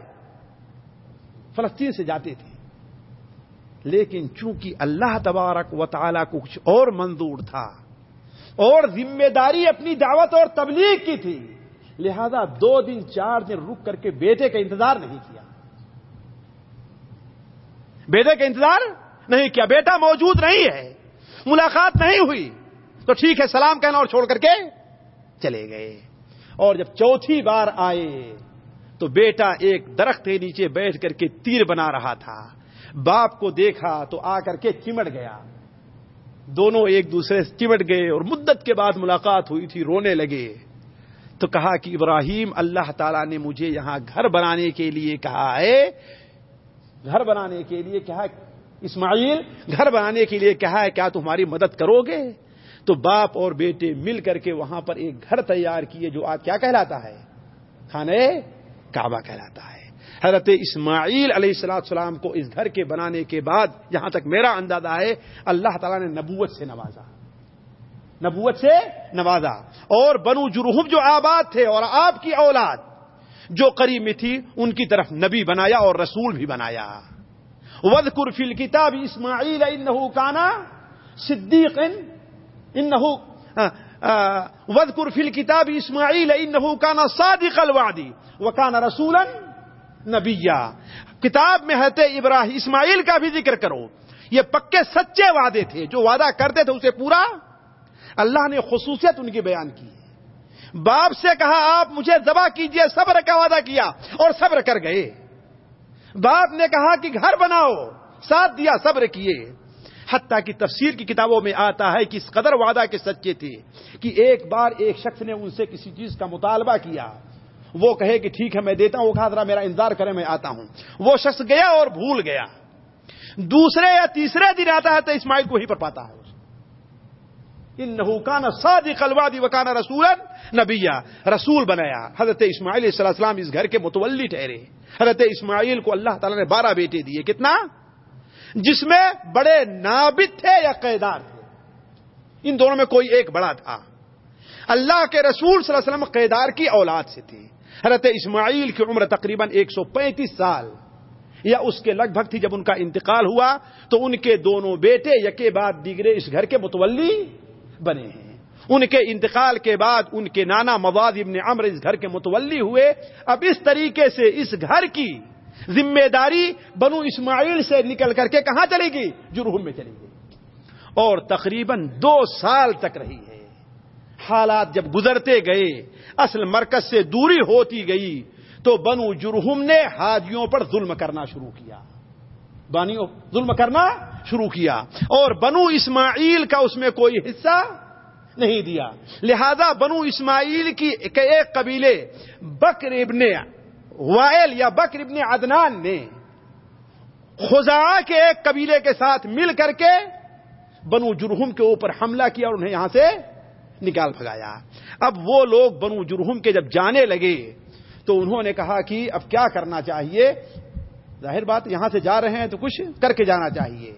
فلسطین سے جاتے تھے۔ لیکن چونکہ اللہ تبارک و تعالی کو کچھ اور منظور تھا اور ذمہ داری اپنی دعوت اور تبلیغ کی تھی، لہذا دو دن چار دن رک کر کے بیٹے کا انتظار نہیں کیا۔ بیٹے کا انتظار نہیں کیا، بیٹا موجود نہیں ہے، ملاقات نہیں ہوئی۔ تو ٹھیک ہے، سلام کہنا اور چھوڑ کر کے چلے گئے۔ اور جب چوتھی بار آئے تو بیٹا ایک درخت کے نیچے بیٹھ کر کے تیر بنا رہا تھا۔ باپ کو دیکھا تو آ کر کے چمٹ گیا۔ دونوں ایک دوسرے سے چمٹ گئے اور مدت کے بعد ملاقات ہوئی تھی، رونے لگے۔ تو کہا کہ ابراہیم، اللہ تعالیٰ نے مجھے یہاں گھر بنانے کے لیے کہا ہے۔ گھر بنانے کے لیے کہا اسماعیل، گھر بنانے کے لیے کہا ہے، کیا تمہاری مدد کرو گے؟ تو باپ اور بیٹے مل کر کے وہاں پر ایک گھر تیار کیے جو آج کیا کہلاتا ہے؟ کھانے کعبہ کہلاتا ہے۔ حضرت اسماعیل علیہ السلاۃ السلام کو اس گھر کے بنانے کے بعد جہاں تک میرا اندازہ ہے، اللہ تعالیٰ نے نبوت سے نوازا۔ نبوت سے نوازا۔ اور بنو جرحب جو آباد تھے اور آپ کی اولاد جو قریب میں تھی، ان کی طرف نبی بنایا اور رسول بھی بنایا۔ ود کرفل کتاب اسماعیل انہو کانا صدیق انہو ود کرفل کتاب اسماعیل انہو کانا صادق الوعدی وکانا رسولا نبیا۔ کتاب میں حضرت ابراہیم اسماعیل کا بھی ذکر کرو۔ یہ پکے سچے وعدے تھے۔ جو وعدہ کرتے تھے اسے پورا اللہ نے خصوصیت ان کی بیان کی۔ باپ سے کہا، آپ مجھے ذبح کیجیے، صبر کا وعدہ کیا اور صبر کر گئے۔ باپ نے کہا کہ گھر بناؤ، ساتھ دیا، صبر کیے۔ حتیٰ کی تفسیر کی کتابوں میں آتا ہے کہ اس قدر وعدہ کے سچے تھے کہ ایک بار ایک شخص نے ان سے کسی چیز کا مطالبہ کیا۔ وہ کہے کہ ٹھیک ہے، میں دیتا ہوں، وہ کہا، ذرا میرا انتظار کرے میں آتا ہوں۔ وہ شخص گیا اور بھول گیا۔ دوسرے یا تیسرے دن آتا ہے تو اسماعیل کو ہی پر پاتا ہے۔ ان نحوکان صادق الوادی وکانا رسول نبیا۔ رسول بنایا۔ حضرت اسماعیل علیہ السلام اس گھر کے متولی ٹھہرے۔ حضرت اسماعیل کو اللہ تعالیٰ نے بارہ بیٹے دیے۔ کتنا؟ جس میں بڑے نابد تھے یا قیدار تھے۔ ان دونوں میں کوئی ایک بڑا تھا۔ اللہ کے رسول صلی اللہ علیہ وسلم قیدار کی اولاد سے تھی حضرت اسماعیل کی عمر تقریباً ایک سو پینتیس سال یا اس کے لگ بھگ تھی جب ان کا انتقال ہوا، تو ان کے دونوں بیٹے یکے بعد دیگرے اس گھر کے متولی بنے ہیں۔ ان کے انتقال کے بعد ان کے نانا مواد ابن عمر اس گھر کے متولی ہوئے۔ اب اس طریقے سے اس گھر کی ذمہ داری بنو اسماعیل سے نکل کر کے کہاں چلے گی؟ جرہم میں چلے گی۔ اور تقریباً دو سال تک رہی ہے۔ حالات جب گزرتے گئے، اصل مرکز سے دوری ہوتی گئی، تو بنو جرہم نے حاجیوں پر ظلم کرنا شروع کیا۔ بانیوں، ظلم کرنا شروع کیا۔ اور بنو اسماعیل کا اس میں کوئی حصہ نہیں دیا۔ لہذا بنو اسماعیل کی ایک قبیلے بکر ابن وائل یا بکر ابن عدنان نے خزا کے ایک قبیلے کے ساتھ مل کر کے بنو جرہم کے اوپر حملہ کیا اور انہیں یہاں سے نکال بھگایا اب وہ لوگ بنو جرہم کے جب جانے لگے تو انہوں نے کہا کہ اب کیا کرنا چاہیے؟ ظاہر بات یہاں سے جا رہے ہیں تو کچھ کر کے جانا چاہیے۔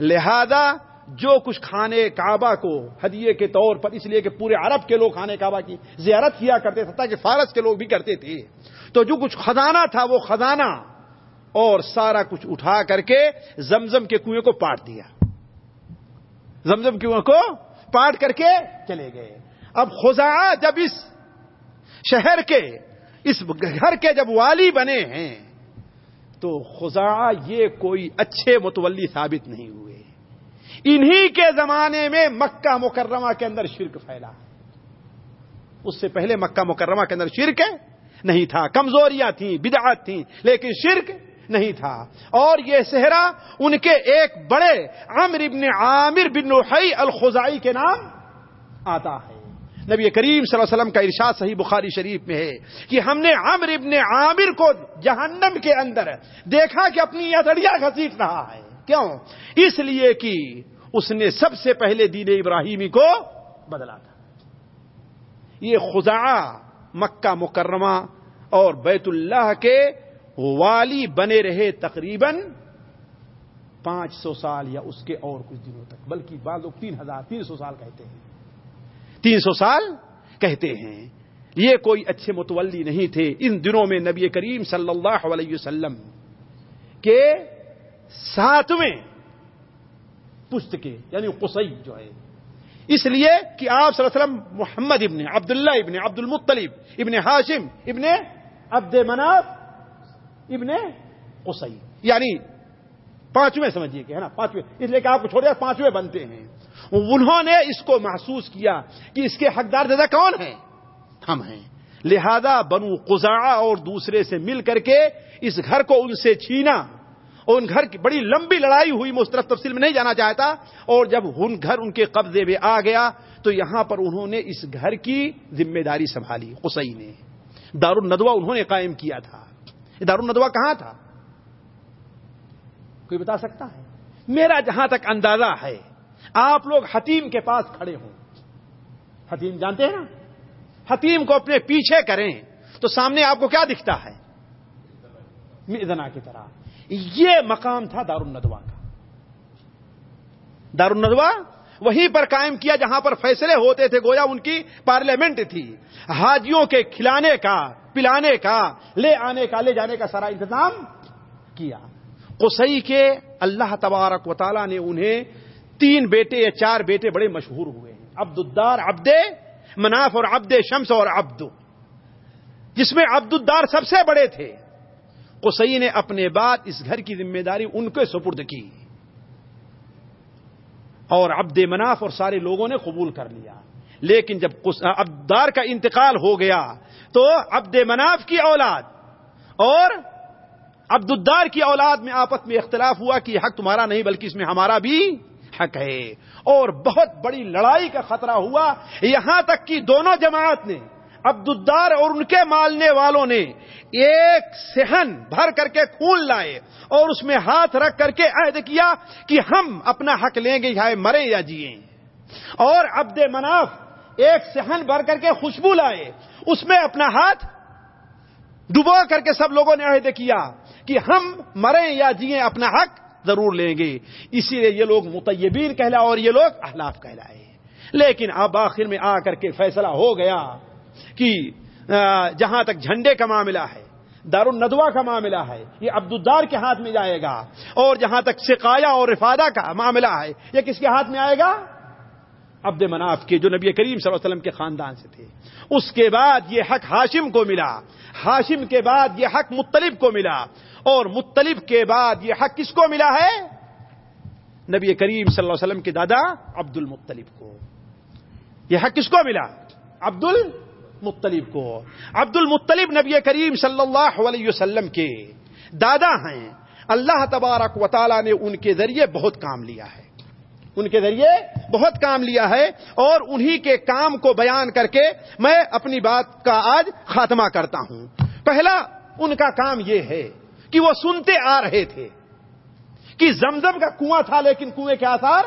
لہذا جو کچھ کھانے کعبہ کو ہدیے کے طور پر اس لیے کہ پورے عرب کے لوگ کھانے کعبہ کی زیارت کیا کرتے تھے تاکہ فارس کے لوگ بھی کرتے تھے۔ تو جو کچھ خزانہ تھا وہ خزانہ اور سارا کچھ اٹھا کر کے زمزم کے کنویں کو پاٹ دیا۔ زمزم کنویں کو پاٹ کر کے چلے گئے۔ اب خزا جب اس شہر کے، اس گھر کے جب والی بنے ہیں، تو خزا یہ کوئی اچھے متولی ثابت نہیں ہوئے۔ انہی کے زمانے میں مکہ مکرمہ کے اندر شرک پھیلا۔ اس سے پہلے مکہ مکرمہ کے اندر شرک نہیں تھا۔ کمزوریاں تھیں، بدعات تھیں، لیکن شرک نہیں تھا۔ اور یہ صحرا ان کے ایک بڑے عمر ابن عامر بن نحی الخزائی کے نام آتا ہے۔ نبی کریم صلی اللہ علیہ وسلم کا ارشاد صحیح بخاری شریف میں ہے کہ ہم نے عمر ابن عامر کو جہنم کے اندر دیکھا کہ اپنی اتڑیا گھسیٹ رہا ہے۔ کیوں؟ اس لیے کہ اس نے سب سے پہلے دین ابراہیمی کو بدلا تھا یہ خزا مکہ مکرمہ اور بیت اللہ کے والی بنے رہے تقریباً پانچ سو سال یا اس کے اور کچھ دنوں تک، بلکہ بعض لوگ تین ہزار، تین سو سال کہتے ہیں۔ تین سو سال کہتے ہیں۔ یہ کوئی اچھے متولی نہیں تھے۔ ان دنوں میں نبی کریم صلی اللہ علیہ وسلم کے ساتویں پشت کے یعنی قصی جو ہے۔ اس لیے کہ آپ صلی اللہ علیہ وسلم محمد ابن عبداللہ ابن عبد المطلب ابن ہاشم ابن عبد مناف ابن قصی۔ یعنی پانچویں سمجھیے کہ ہے نا، پانچویں۔ اس لیے کہ آپ کو چھوڑے پانچویں بنتے ہیں۔ انہوں نے اس کو محسوس کیا کہ اس کے حقدار دادا کون ہیں؟ ہم ہیں۔ لہذا بنو قزا اور دوسرے سے مل کر کے اس گھر کو ان سے چھینا۔ اور ان گھر کی بڑی لمبی لڑائی ہوئی مسترف تفصیل میں نہیں جانا چاہتا۔ اور جب ان گھر ان کے قبضے میں آ گیا، تو یہاں پر انہوں نے اس گھر کی ذمہ داری سنبھالی قسئی نے۔ دار الندوا انہوں نے قائم کیا تھا۔ دار الندوا کہاں تھا؟ کوئی بتا سکتا ہے؟ میرا جہاں تک اندازہ ہے، آپ لوگ حتیم کے پاس کھڑے ہوں۔ حتیم جانتے ہیں نا؟ حتیم کو اپنے پیچھے کریں تو سامنے آپ کو کیا دکھتا ہے؟ میزنا کی طرح۔ یہ مقام تھا دار الندوا کا۔ دار الندوا وہیں پر قائم کیا جہاں پر فیصلے ہوتے تھے، گویا ان کی پارلیمنٹ تھی۔ حاجیوں کے کھلانے کا، پلانے کا، لے آنے کا، لے جانے کا سارا انتظام کیا۔ قسئی کے اللہ تبارک و تعالی نے انہیں تین بیٹے یا چار بیٹے بڑے مشہور ہوئے ہیں۔ عبد الدار عبد مناف اور عبد شمس اور عبد، جس میں عبد الدار سب سے بڑے تھے۔ قسئی نے اپنے بعد اس گھر کی ذمہ داری ان کے سپرد کی۔ اور عبد مناف اور سارے لوگوں نے قبول کر لیا۔ لیکن جب عبدار کا انتقال ہو گیا تو عبد مناف کی اولاد اور عبد الدار کی اولاد میں آپس میں اختلاف ہوا کہ حق تمہارا نہیں بلکہ اس میں ہمارا بھی حق ہے۔ اور بہت بڑی لڑائی کا خطرہ ہوا۔ یہاں تک کہ دونوں جماعت نے عبد الدار اور ان کے مالنے والوں نے ایک سہن بھر کر کے خون لائے اور اس میں ہاتھ رکھ کر کے عہد کیا کہ ہم اپنا حق لیں گے چاہے مرے یا جیے اور عبد مناف ایک سہن بھر کر کے خوشبو لائے۔ اس میں اپنا ہاتھ ڈبو کر کے سب لوگوں نے عہد کیا کہ ہم مریں یا جیے اپنا حق ضرور لیں گے۔ اسی لیے یہ لوگ متیبین کہلا اور یہ لوگ احلاف کہلائے۔ لیکن اب آخر میں آ کر کے فیصلہ ہو گیا۔ کہ جہاں تک جھنڈے کا معاملہ ہے دار الندوا کا معاملہ ہے، یہ عبد الدار کے ہاتھ میں جائے گا، اور جہاں تک سکایا اور رفادہ کا معاملہ ہے، یہ کس کے ہاتھ میں آئے گا؟ عبد مناف کے، جو نبی کریم صلی اللہ علیہ وسلم کے خاندان سے تھے۔ اس کے بعد یہ حق ہاشم کو ملا۔ ہاشم کے بعد یہ حق مطلب کو ملا۔ اور مطلب کے بعد یہ حق کس کو ملا ہے؟ نبی کریم صلی اللہ علیہ وسلم کے دادا عبد المطلب کو۔ یہ حق کس کو ملا؟ عبد المطلب کو۔ عبد المطلب نبی کریم صلی اللہ علیہ وسلم کے دادا ہیں۔ اللہ تبارک و تعالی نے ان کے ذریعے بہت کام لیا ہے۔ ان کے ذریعے بہت کام لیا ہے اور انہی کے کام کو بیان کر کے میں اپنی بات کا آج خاتمہ کرتا ہوں۔ پہلا ان کا کام یہ ہے کہ وہ سنتے آ رہے تھے کہ زمزم کا کنواں تھا لیکن کنویں کے آثار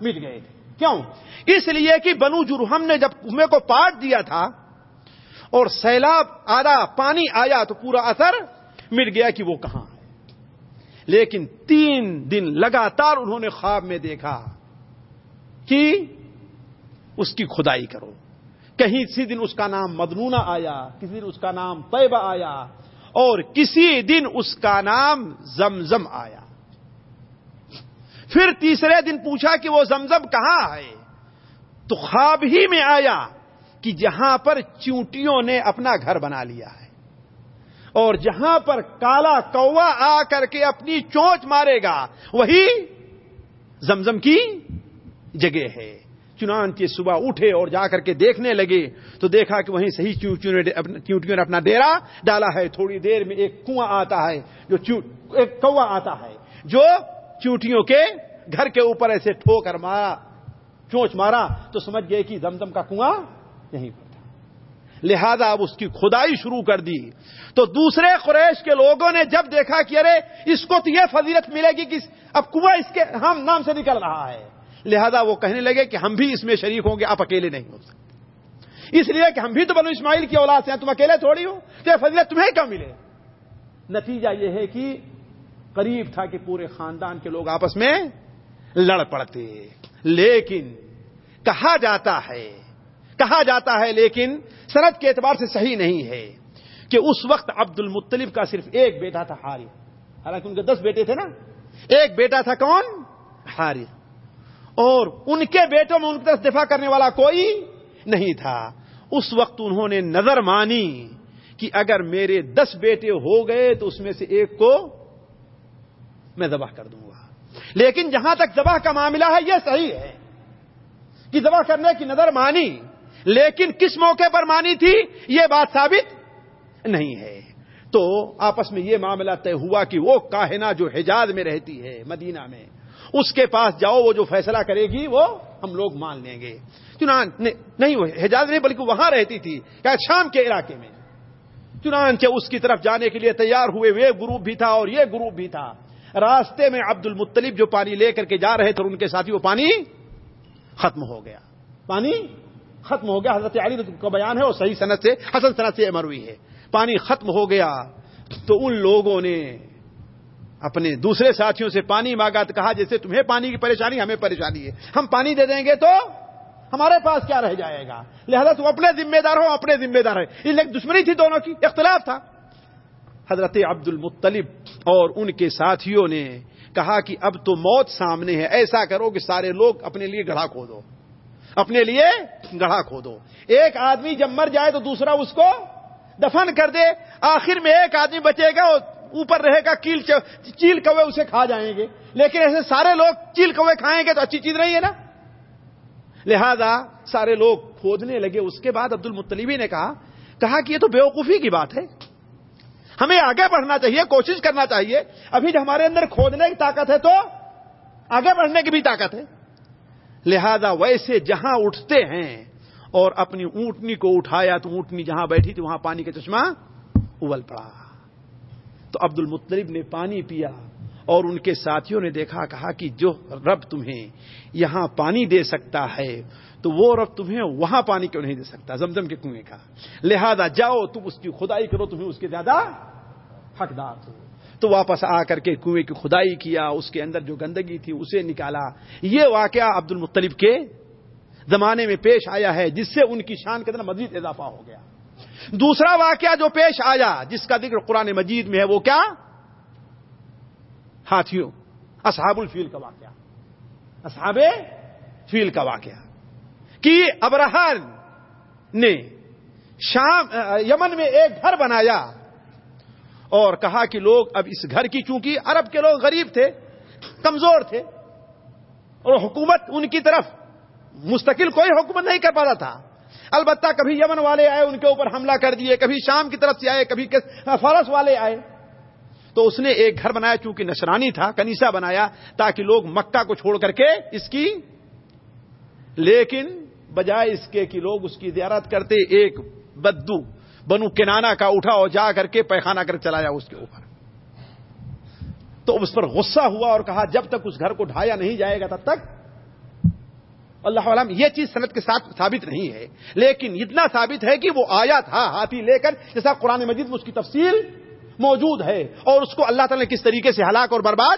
مٹ گئے تھے۔ کیوں؟ اس لیے کہ بنو جرہم نے جب کنویں کو پاٹ دیا تھا اور سیلاب آدھا پانی آیا تو پورا اثر مٹ گیا کہ وہ کہاں ہے۔ لیکن تین دن لگاتار انہوں نے خواب میں دیکھا کہ اس کی کھدائی کرو۔ کہیں کسی دن اس کا نام مدنونہ آیا، کسی دن اس کا نام طیبہ آیا، اور کسی دن اس کا نام زمزم آیا۔ پھر تیسرے دن پوچھا کہ وہ زمزم کہاں ہے؟ تو خواب ہی میں آیا۔ کہ جہاں پر چونٹیوں نے اپنا گھر بنا لیا ہے اور جہاں پر کالا کوا آ کر کے اپنی چونچ مارے گا، وہی زمزم کی جگہ ہے۔ چنانچہ صبح اٹھے اور جا کر کے دیکھنے لگے، تو دیکھا کہ وہیں صحیح چونٹیوں نے اپنا ڈیرا ڈالا ہے۔ تھوڑی دیر میں ایک کنواں آتا ہے، جو ایک کوا آتا ہے، جو چونٹیوں کے گھر کے اوپر ایسے ٹھو کر مارا، چونچ مارا، تو سمجھ گئے کہ دمدم کا کنواں نہیں پڑتا لہذا اب اس کی کھدائی شروع کر دی۔ تو دوسرے قریش کے لوگوں نے جب دیکھا کہ ارے، اس کو تو یہ فضیلت ملے گی کہ اب کنواں اس کے ہم نام سے نکل رہا ہے۔ لہذا وہ کہنے لگے کہ ہم بھی اس میں شریک ہوں گے، آپ اکیلے نہیں ہو سکتے۔ اس لیے کہ ہم بھی تو بنو اسماعیل کی اولاد سے ہیں، تم اکیلے تھوڑی ہو، تو یہ فضیلت تمہیں کیا ملے؟ نتیجہ یہ ہے کہ قریب تھا کہ پورے خاندان کے لوگ آپس میں لڑ پڑتے۔ لیکن کہا جاتا ہے کہا جاتا ہے، لیکن سرد کے اعتبار سے صحیح نہیں ہے کہ اس وقت عبد المطلب کا صرف ایک بیٹا تھا ہاری حالانکہ ان کے دس بیٹے تھے نا۔ ایک بیٹا تھا کون؟ ہاری اور ان کے بیٹوں میں ان کی طرف دفاع کرنے والا کوئی نہیں تھا۔ اس وقت انہوں نے نظر مانی کہ اگر میرے دس بیٹے ہو گئے تو اس میں سے ایک کو میں ذبح کر دوں گا۔ لیکن جہاں تک ذبح کا معاملہ ہے، یہ صحیح ہے کہ ذبح کرنے کی نظر مانی لیکن کس موقع پر مانی تھی یہ بات ثابت نہیں ہے۔ تو آپس میں یہ معاملہ طے ہوا کہ وہ کاہنا جو حجاز میں رہتی ہے مدینہ میں، اس کے پاس جاؤ، وہ جو فیصلہ کرے گی، وہ ہم لوگ مان لیں گے۔ چنان نہیں وہ حجاز نہیں، بلکہ وہاں رہتی تھی، کیا شام کے علاقے میں۔ چنانچہ اس کی طرف جانے کے لیے تیار ہوئے، وہ گروپ بھی تھا اور یہ گروپ بھی تھا۔ راستے میں عبد المطلب جو پانی لے کر کے جا رہے تھے ان کے ساتھی، وہ پانی ختم ہو گیا۔ پانی ختم ہو گیا، حضرت علی کا بیان ہے، اور صحیح صنعت سے، حسن صنعت سے مروی ہے۔ پانی ختم ہو گیا۔ تو ان لوگوں نے اپنے دوسرے ساتھیوں سے پانی مانگا، تو کہا، جیسے تمہیں پانی کی پریشانی، ہمیں پریشانی ہے۔ ہم پانی دے دیں گے تو ہمارے پاس کیا رہ جائے گا؟ لہذا تم اپنے ذمہ دار ہو، اپنے ذمہ دار ہے۔ یہ دشمنی تھی دونوں کی، اختلاف تھا۔ حضرت عبد المطلب اور ان کے ساتھیوں نے کہا کہ اب تو موت سامنے ہے، ایسا کرو کہ سارے لوگ اپنے لیے گڑھا کھو دو۔ اپنے لیے گڑھا کھو دو۔ ایک آدمی جب مر جائے تو دوسرا اس کو دفن کر دے۔ آخر میں ایک آدمی بچے گا اوپر رہے گا، کیل چیل کوے اسے کھا جائیں گے۔ لیکن ایسے سارے لوگ چیل کوے کھائیں گے تو اچھی چیز نہیں ہے نا۔ لہذا سارے لوگ کھودنے لگے۔ اس کے بعد عبد المطلیبی نے کہا کہا کہ یہ تو بیوقوفی کی بات ہے۔ ہمیں آگے بڑھنا چاہیے، کوشش کرنا چاہیے۔ ابھی ہمارے اندر کھودنے کی طاقت ہے تو آگے بڑھنے کی بھی طاقت ہے۔ لہذا ویسے جہاں اٹھتے ہیں اور اپنی اونٹنی کو اٹھایا تو اونٹنی جہاں بیٹھی تھی وہاں پانی کا چشمہ ابل پڑا۔ تو عبد المطلب نے پانی پیا اور ان کے ساتھیوں نے دیکھا، کہا کہ جو رب تمہیں یہاں پانی دے سکتا ہے، تو وہ رب تمہیں وہاں پانی کیوں نہیں دے سکتا؟ زمزم کے کنویں کا۔ لہذا جاؤ، تم اس کی خدائی کرو، تمہیں اس کے زیادہ حقدار ہو تو واپس آ کر کے کنویں کی خدائی کیا، اس کے اندر جو گندگی تھی اسے نکالا۔ یہ واقعہ عبد المطلب کے زمانے میں پیش آیا ہے، جس سے ان کی شان کے اندر مزید اضافہ ہو گیا۔ دوسرا واقعہ جو پیش آیا، جس کا ذکر قرآن مجید میں ہے، وہ کیا؟ ہاتھیوں، اصحاب الفیل کا واقعہ۔ اصحاب فیل کا واقعہ۔ کہ ابراہن نے شام، یمن میں ایک گھر بنایا۔ اور کہا کہ لوگ اب اس گھر کی چونکہ عرب کے لوگ غریب تھے، کمزور تھے، اور حکومت ان کی طرف مستقل کوئی حکومت نہیں کر پاتا تھا۔ البتہ کبھی یمن والے آئے، ان کے اوپر حملہ کر دیے، کبھی شام کی طرف سے آئے، کبھی فارس والے آئے۔ تو اس نے ایک گھر بنایا، چونکہ نشرانی تھا کنیسا بنایا، تاکہ لوگ مکہ کو چھوڑ کر کے اس کی لیکن بجائے اس کے کہ لوگ اس کی زیارت کرتے، ایک بدو بنو کنانا کا اٹھا اور جا کر کے پیخانہ کر چلایا اس کے اوپر۔ تو اس پر غصہ ہوا اور کہا، جب تک اس گھر کو ڈھایا نہیں جائے گا تب تک اللہ علام یہ چیز صنعت کے ساتھ ثابت نہیں ہے۔ لیکن اتنا ثابت ہے کہ وہ آیا تھا ہاتھی لے کر، جیسا قرآن مجید میں اس کی تفصیل موجود ہے۔ اور اس کو اللہ تعالی نے کس طریقے سے ہلاک اور برباد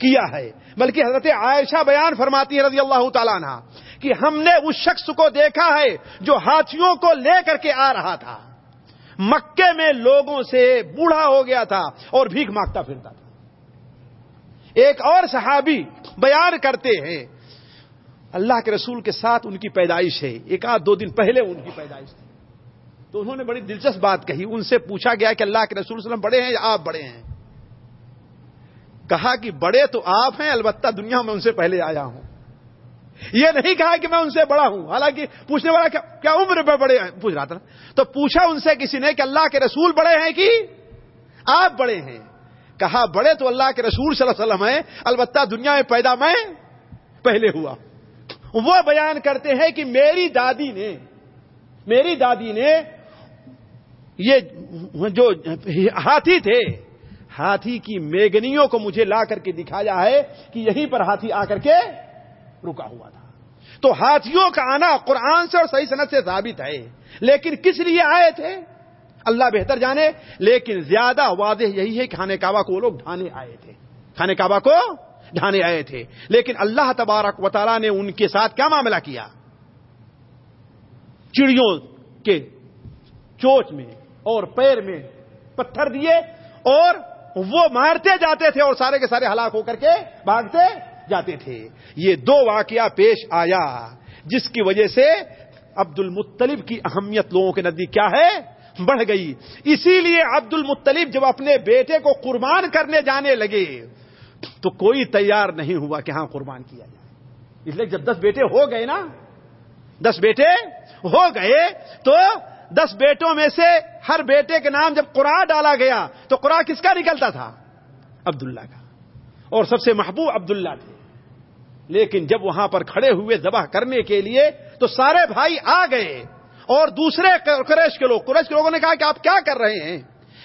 کیا ہے؟ بلکہ حضرت عائشہ بیان فرماتی ہے رضی اللہ تعالیٰ عنہ کہ ہم نے اس شخص کو دیکھا ہے جو ہاتھیوں کو لے کر کے آ رہا تھا۔ مکے میں لوگوں سے بوڑھا ہو گیا تھا اور بھیک مانگتا پھرتا تھا۔ ایک اور صحابی بیان کرتے ہیں، اللہ کے رسول کے ساتھ ان کی پیدائش ہے۔ ایک آدھ دو دن پہلے ان کی پیدائش تھی۔ تو انہوں نے بڑی دلچسپ بات کہی۔ ان سے پوچھا گیا کہ اللہ کے رسول صلی اللہ علیہ وسلم بڑے ہیں یا آپ بڑے ہیں؟ کہا کہ بڑے تو آپ ہیں، البتہ دنیا میں ان سے پہلے آیا ہوں۔ یہ نہیں کہا کہ میں ان سے بڑا ہوں، حالانکہ پوچھنے والا کیا کیا عمر میں بڑے ہیں؟ پوچھ رہا تھا تو پوچھا ان سے کسی نے کہ اللہ کے رسول بڑے ہیں کہ آپ بڑے ہیں؟ کہا، بڑے تو اللہ کے رسول صلی اللہ علیہ وسلم ہیں، البتہ دنیا میں پیدا میں پہلے ہوا۔ وہ بیان کرتے ہیں کہ میری دادی نے میری دادی نے یہ جو ہاتھی تھے، ہاتھی کی میگنیوں کو مجھے لا کر کے دکھایا ہے کہ یہیں پر ہاتھی آ کر کے رکا ہوا تھا۔ تو ہاتھیوں کا آنا قرآن سے اور صحیح صنعت سے ثابت ہے۔ لیکن کس لیے آئے تھے؟ اللہ بہتر جانے، لیکن زیادہ واضح یہی ہے کہ کھانے کعبہ کو لوگ ڈھانے آئے تھے۔ کھانے کعبہ کو ڈھانے آئے تھے۔ لیکن اللہ تبارک و تعالیٰ نے ان کے ساتھ کیا معاملہ کیا؟ چڑیوں کے چوچ میں اور پیر میں پتھر دیے اور وہ مارتے جاتے تھے اور سارے کے سارے ہلاک ہو کر کے بھاگتے جاتے تھے۔ یہ دو واقعہ پیش آیا جس کی وجہ سے عبد المطلب کی اہمیت لوگوں کے نزدیک کیا ہے؟ بڑھ گئی۔ اسی لیے عبد المطلب جب اپنے بیٹے کو قربان کرنے جانے لگے، تو کوئی تیار نہیں ہوا کہ ہاں قربان کیا جائے۔ اس لیے جب دس بیٹے ہو گئے نا، دس بیٹے ہو گئے، تو دس بیٹوں میں سے ہر بیٹے کے نام جب قرآ ڈالا گیا، تو قرآ کس کا نکلتا تھا؟ عبداللہ کا۔ اور سب سے محبوب عبداللہ تھے۔ لیکن جب وہاں پر کھڑے ہوئے ذبح کرنے کے لیے تو سارے بھائی آ گئے اور دوسرے قریش کے لوگ، قریش کے لوگوں نے کہا کہ آپ کیا کر رہے ہیں؟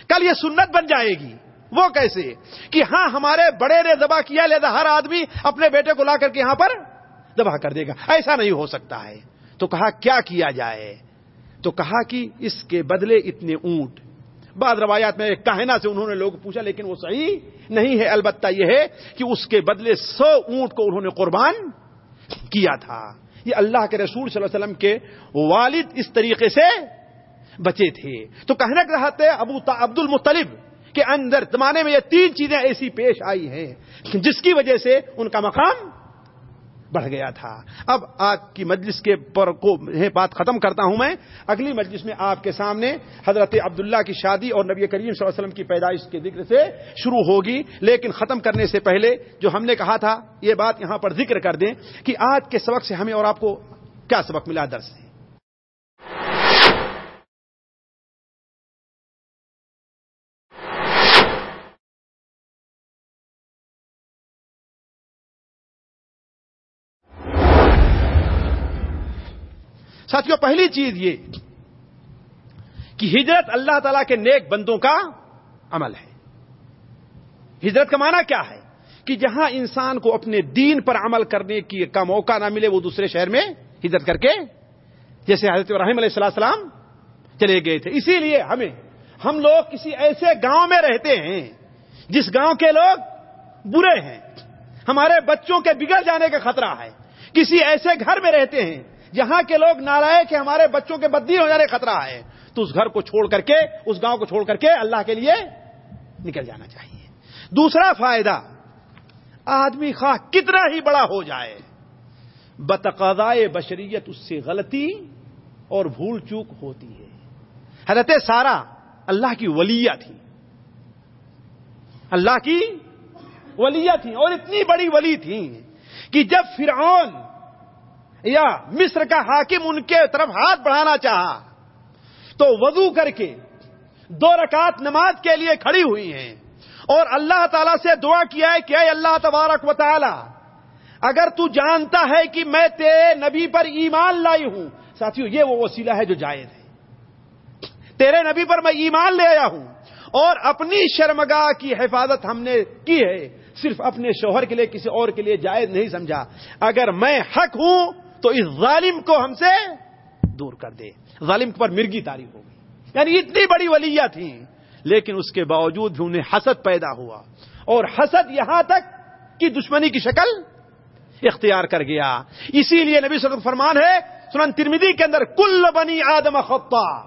کل یہ سنت بن جائے گی۔ وہ کیسے؟ کہ ہاں ہمارے بڑے نے ذبح کیا، لہذا ہر آدمی اپنے بیٹے کو لا کر کے یہاں پر ذبح کر دے گا۔ ایسا نہیں ہو سکتا ہے۔ تو کہا، کیا کیا جائے؟ تو کہا کہ اس کے بدلے اتنے اونٹ۔ بعض روایات میں کہنا سے انہوں نے لوگ پوچھا، لیکن وہ صحیح نہیں ہے، البتہ یہ ہے کہ اس کے بدلے سو اونٹ کو انہوں نے قربان کیا تھا۔ یہ اللہ کے رسول صلی اللہ علیہ وسلم کے والد اس طریقے سے بچے تھے۔ تو کہنا کے رہتے ابو عبد المطلب کے اندر زمانے میں یہ تین چیزیں ایسی پیش آئی ہیں جس کی وجہ سے ان کا مقام بڑھ گیا تھا۔ اب آج کی مجلس کے پر کو بات ختم کرتا ہوں میں۔ اگلی مجلس میں آپ کے سامنے حضرت عبداللہ کی شادی اور نبی کریم صلی اللہ علیہ وسلم کی پیدائش کے ذکر سے شروع ہوگی۔ لیکن ختم کرنے سے پہلے جو ہم نے کہا تھا، یہ بات یہاں پر ذکر کر دیں کہ آج کے سبق سے ہمیں اور آپ کو کیا سبق ملا درس سے؟ ساتھیوں پہلی چیز یہ کہ ہجرت اللہ تعالی کے نیک بندوں کا عمل ہے۔ ہجرت کا معنی کیا ہے؟ کہ جہاں انسان کو اپنے دین پر عمل کرنے کی کا موقع نہ ملے، وہ دوسرے شہر میں ہجرت کر کے جیسے حضرت ابراہیم علیہ السلام چلے گئے تھے۔ اسی لیے ہمیں، ہم لوگ کسی ایسے گاؤں میں رہتے ہیں جس گاؤں کے لوگ برے ہیں۔ ہمارے بچوں کے بگڑ جانے کا خطرہ ہے۔ کسی ایسے گھر میں رہتے ہیں جہاں کے لوگ نارائ کہ ہمارے بچوں کے بدین ہو جانے خطرہ ہے، تو اس گھر کو چھوڑ کر کے، اس گاؤں کو چھوڑ کر کے اللہ کے لیے نکل جانا چاہیے۔ دوسرا فائدہ، آدمی خواہ کتنا ہی بڑا ہو جائے، بتقاضائے بشریت اس سے غلطی اور بھول چوک ہوتی ہے۔ حضرت سارا اللہ کی ولیہ تھی۔ اللہ کی ولیہ تھی اور اتنی بڑی ولی تھی کہ جب فرعون یا مصر کا حاکم ان کے طرف ہاتھ بڑھانا چاہا تو وضو کر کے دو رکعت نماز کے لیے کھڑی ہوئی ہیں۔ اور اللہ تعالی سے دعا کیا ہے کہ اے اللہ تبارک و تعالی، اگر تو جانتا ہے کہ میں تیرے نبی پر ایمان لائی ہوں، ساتھیو، یہ وہ وسیلہ ہے جو جائز ہے۔ تیرے نبی پر میں ایمان لے آیا ہوں، اور اپنی شرمگاہ کی حفاظت ہم نے کی ہے، صرف اپنے شوہر کے لیے، کسی اور کے لیے جائز نہیں سمجھا۔ اگر میں حق ہوں تو اس ظالم کو ہم سے دور کر دے۔ ظالم پر مرگی تاریخ ہو گئی۔ یعنی اتنی بڑی ولیہ تھی لیکن اس کے باوجود بھی انہیں حسد پیدا ہوا۔ اور حسد یہاں تک کہ دشمنی کی شکل اختیار کر گیا۔ اسی لیے نبی صلی اللہ فرمان ہے، سنن ترمیدی کے اندر، کل بنی آدم خطا۔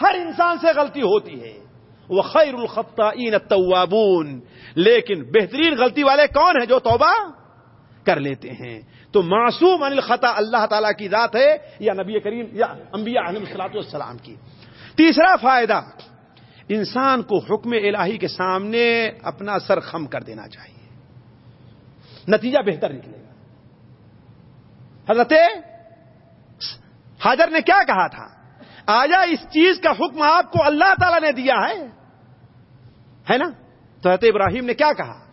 ہر انسان سے غلطی ہوتی ہے۔ وہ خیر الخطا این لیکن بہترین غلطی والے کون ہیں جو توبہ کر لیتے ہیں؟ تو معصوم عن الخطا اللہ تعالیٰ کی ذات ہے یا نبی کریم یا انبیاء علیہ الصلاۃ والسلام کی۔ تیسرا فائدہ، انسان کو حکم الہی کے سامنے اپنا سر خم کر دینا چاہیے۔ نتیجہ بہتر نکلے گا۔ حضرت حاضر نے کیا کہا تھا؟ آیا اس چیز کا حکم آپ کو اللہ تعالی نے دیا ہے؟ ہے نا؟ تو حضرت ابراہیم نے کیا کہا؟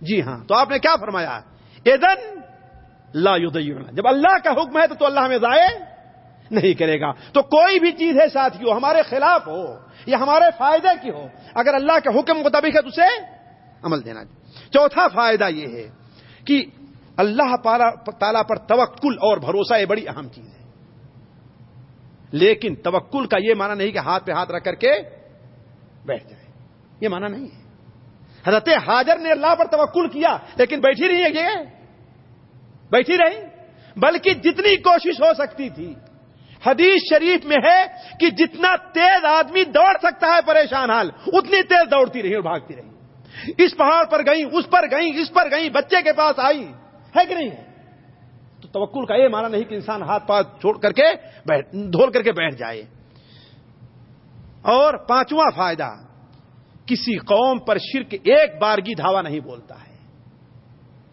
جی ہاں تو آپ نے کیا فرمایا؟ ادن لا یدیعنا جب اللہ کا حکم ہے تو, تو اللہ ہمیں ضائع نہیں کرے گا. تو کوئی بھی چیز ہے ساتھیوں ہمارے خلاف ہو یا ہمارے فائدے کی ہو اگر اللہ کے حکم مطابق ہے تو اسے عمل دینا چوتھا فائدہ یہ ہے کہ اللہ تعالی پر توکل اور بھروسہ یہ بڑی اہم چیز ہے. لیکن توکل کا یہ معنی نہیں کہ ہاتھ پہ ہاتھ رکھ کر کے بیٹھ جائے. یہ معنی نہیں ہے. حضرت حاضر نے اللہ پر توکل کیا لیکن بیٹھی رہی ہے یہ بیٹھی رہی بلکہ جتنی کوشش ہو سکتی تھی۔ حدیث شریف میں ہے کہ جتنا تیز آدمی دوڑ سکتا ہے پریشان حال، اتنی تیز دوڑتی رہی اور بھاگتی رہی۔ اس پہاڑ پر گئی اس پر گئی اس پر گئی بچے کے پاس آئی۔ ہے کہ نہیں؟ ہے تو توکل کا یہ مانا نہیں کہ انسان ہاتھ پاس چھوڑ کر کے دھول کر کے بیٹھ جائے۔ اور پانچواں فائدہ، کسی قوم پر شرک ایک بارگی دھاوا نہیں بولتا ہے۔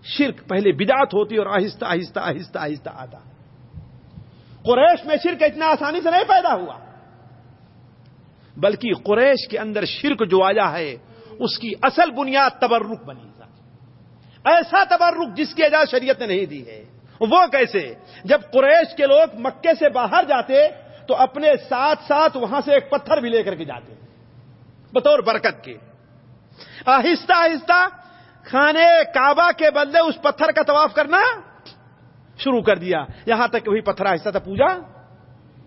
شرک پہلے بدعت ہوتی اور آہستہ آہستہ آہستہ آہستہ آتا۔ قریش میں شرک اتنا آسانی سے نہیں پیدا ہوا۔ بلکہ قریش کے اندر شرک جو آیا ہے، اس کی اصل بنیاد تبرک بنی۔ ایسا تبرک جس کی اجازت شریعت نے نہیں دی ہے۔ وہ کیسے؟ جب قریش کے لوگ مکے سے باہر جاتے، تو اپنے ساتھ ساتھ وہاں سے ایک پتھر بھی لے کر کے جاتے۔ بطور برکت کے۔ آہستہ آہستہ کھانے کعبہ کے بدلے اس پتھر کا طواف کرنا شروع کر دیا۔ یہاں تک وہی پتھر آہستہ تھا پوجا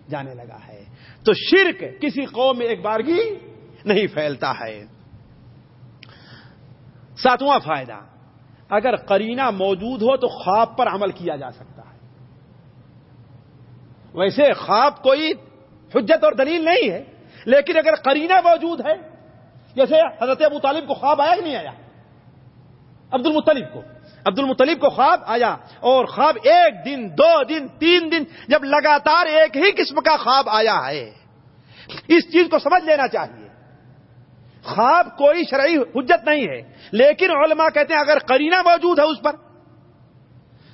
جانے لگا ہے۔ تو شرک کسی قوم میں ایک بارگی نہیں پھیلتا ہے۔ ساتواں فائدہ، اگر قرینہ موجود ہو تو خواب پر عمل کیا جا سکتا ہے۔ ویسے خواب کوئی حجت اور دلیل نہیں ہے، لیکن اگر قرینہ موجود ہے، جیسے حضرت ابو طالب کو خواب آیا کہ نہیں آیا؟ عبد المطلب کو۔ عبد المطلب کو خواب آیا اور خواب ایک دن، دو دن، تین دن جب لگاتار ایک ہی قسم کا خواب آیا ہے۔ اس چیز کو سمجھ لینا چاہیے۔ خواب کوئی شرعی حجت نہیں ہے، لیکن علماء کہتے ہیں اگر قرینہ موجود ہے اس پر،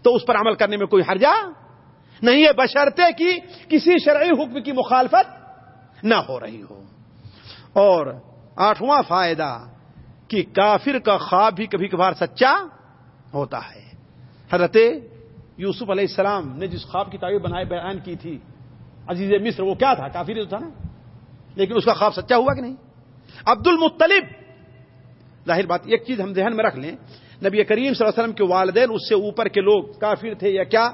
تو اس پر عمل کرنے میں کوئی حرجہ نہیں ہے۔ بشرتے کی کسی شرعی حکم کی مخالفت نہ ہو رہی ہو۔ اور آٹھواں فائدہ کہ کافر کا خواب بھی کبھی کبھار سچا ہوتا ہے۔ حضرت یوسف علیہ السلام نے جس خواب کی تعبیر بنائے بیان کی تھی، عزیز مصر، وہ کیا تھا؟ کافر تھا نا۔ لیکن اس کا خواب سچا ہوا کہ نہیں؟ عبد المطلب ظاہر بات، ایک چیز ہم ذہن میں رکھ لیں۔ نبی کریم صلی اللہ علیہ وسلم کے والدین، اس سے اوپر کے لوگ کافر تھے یا کیا؟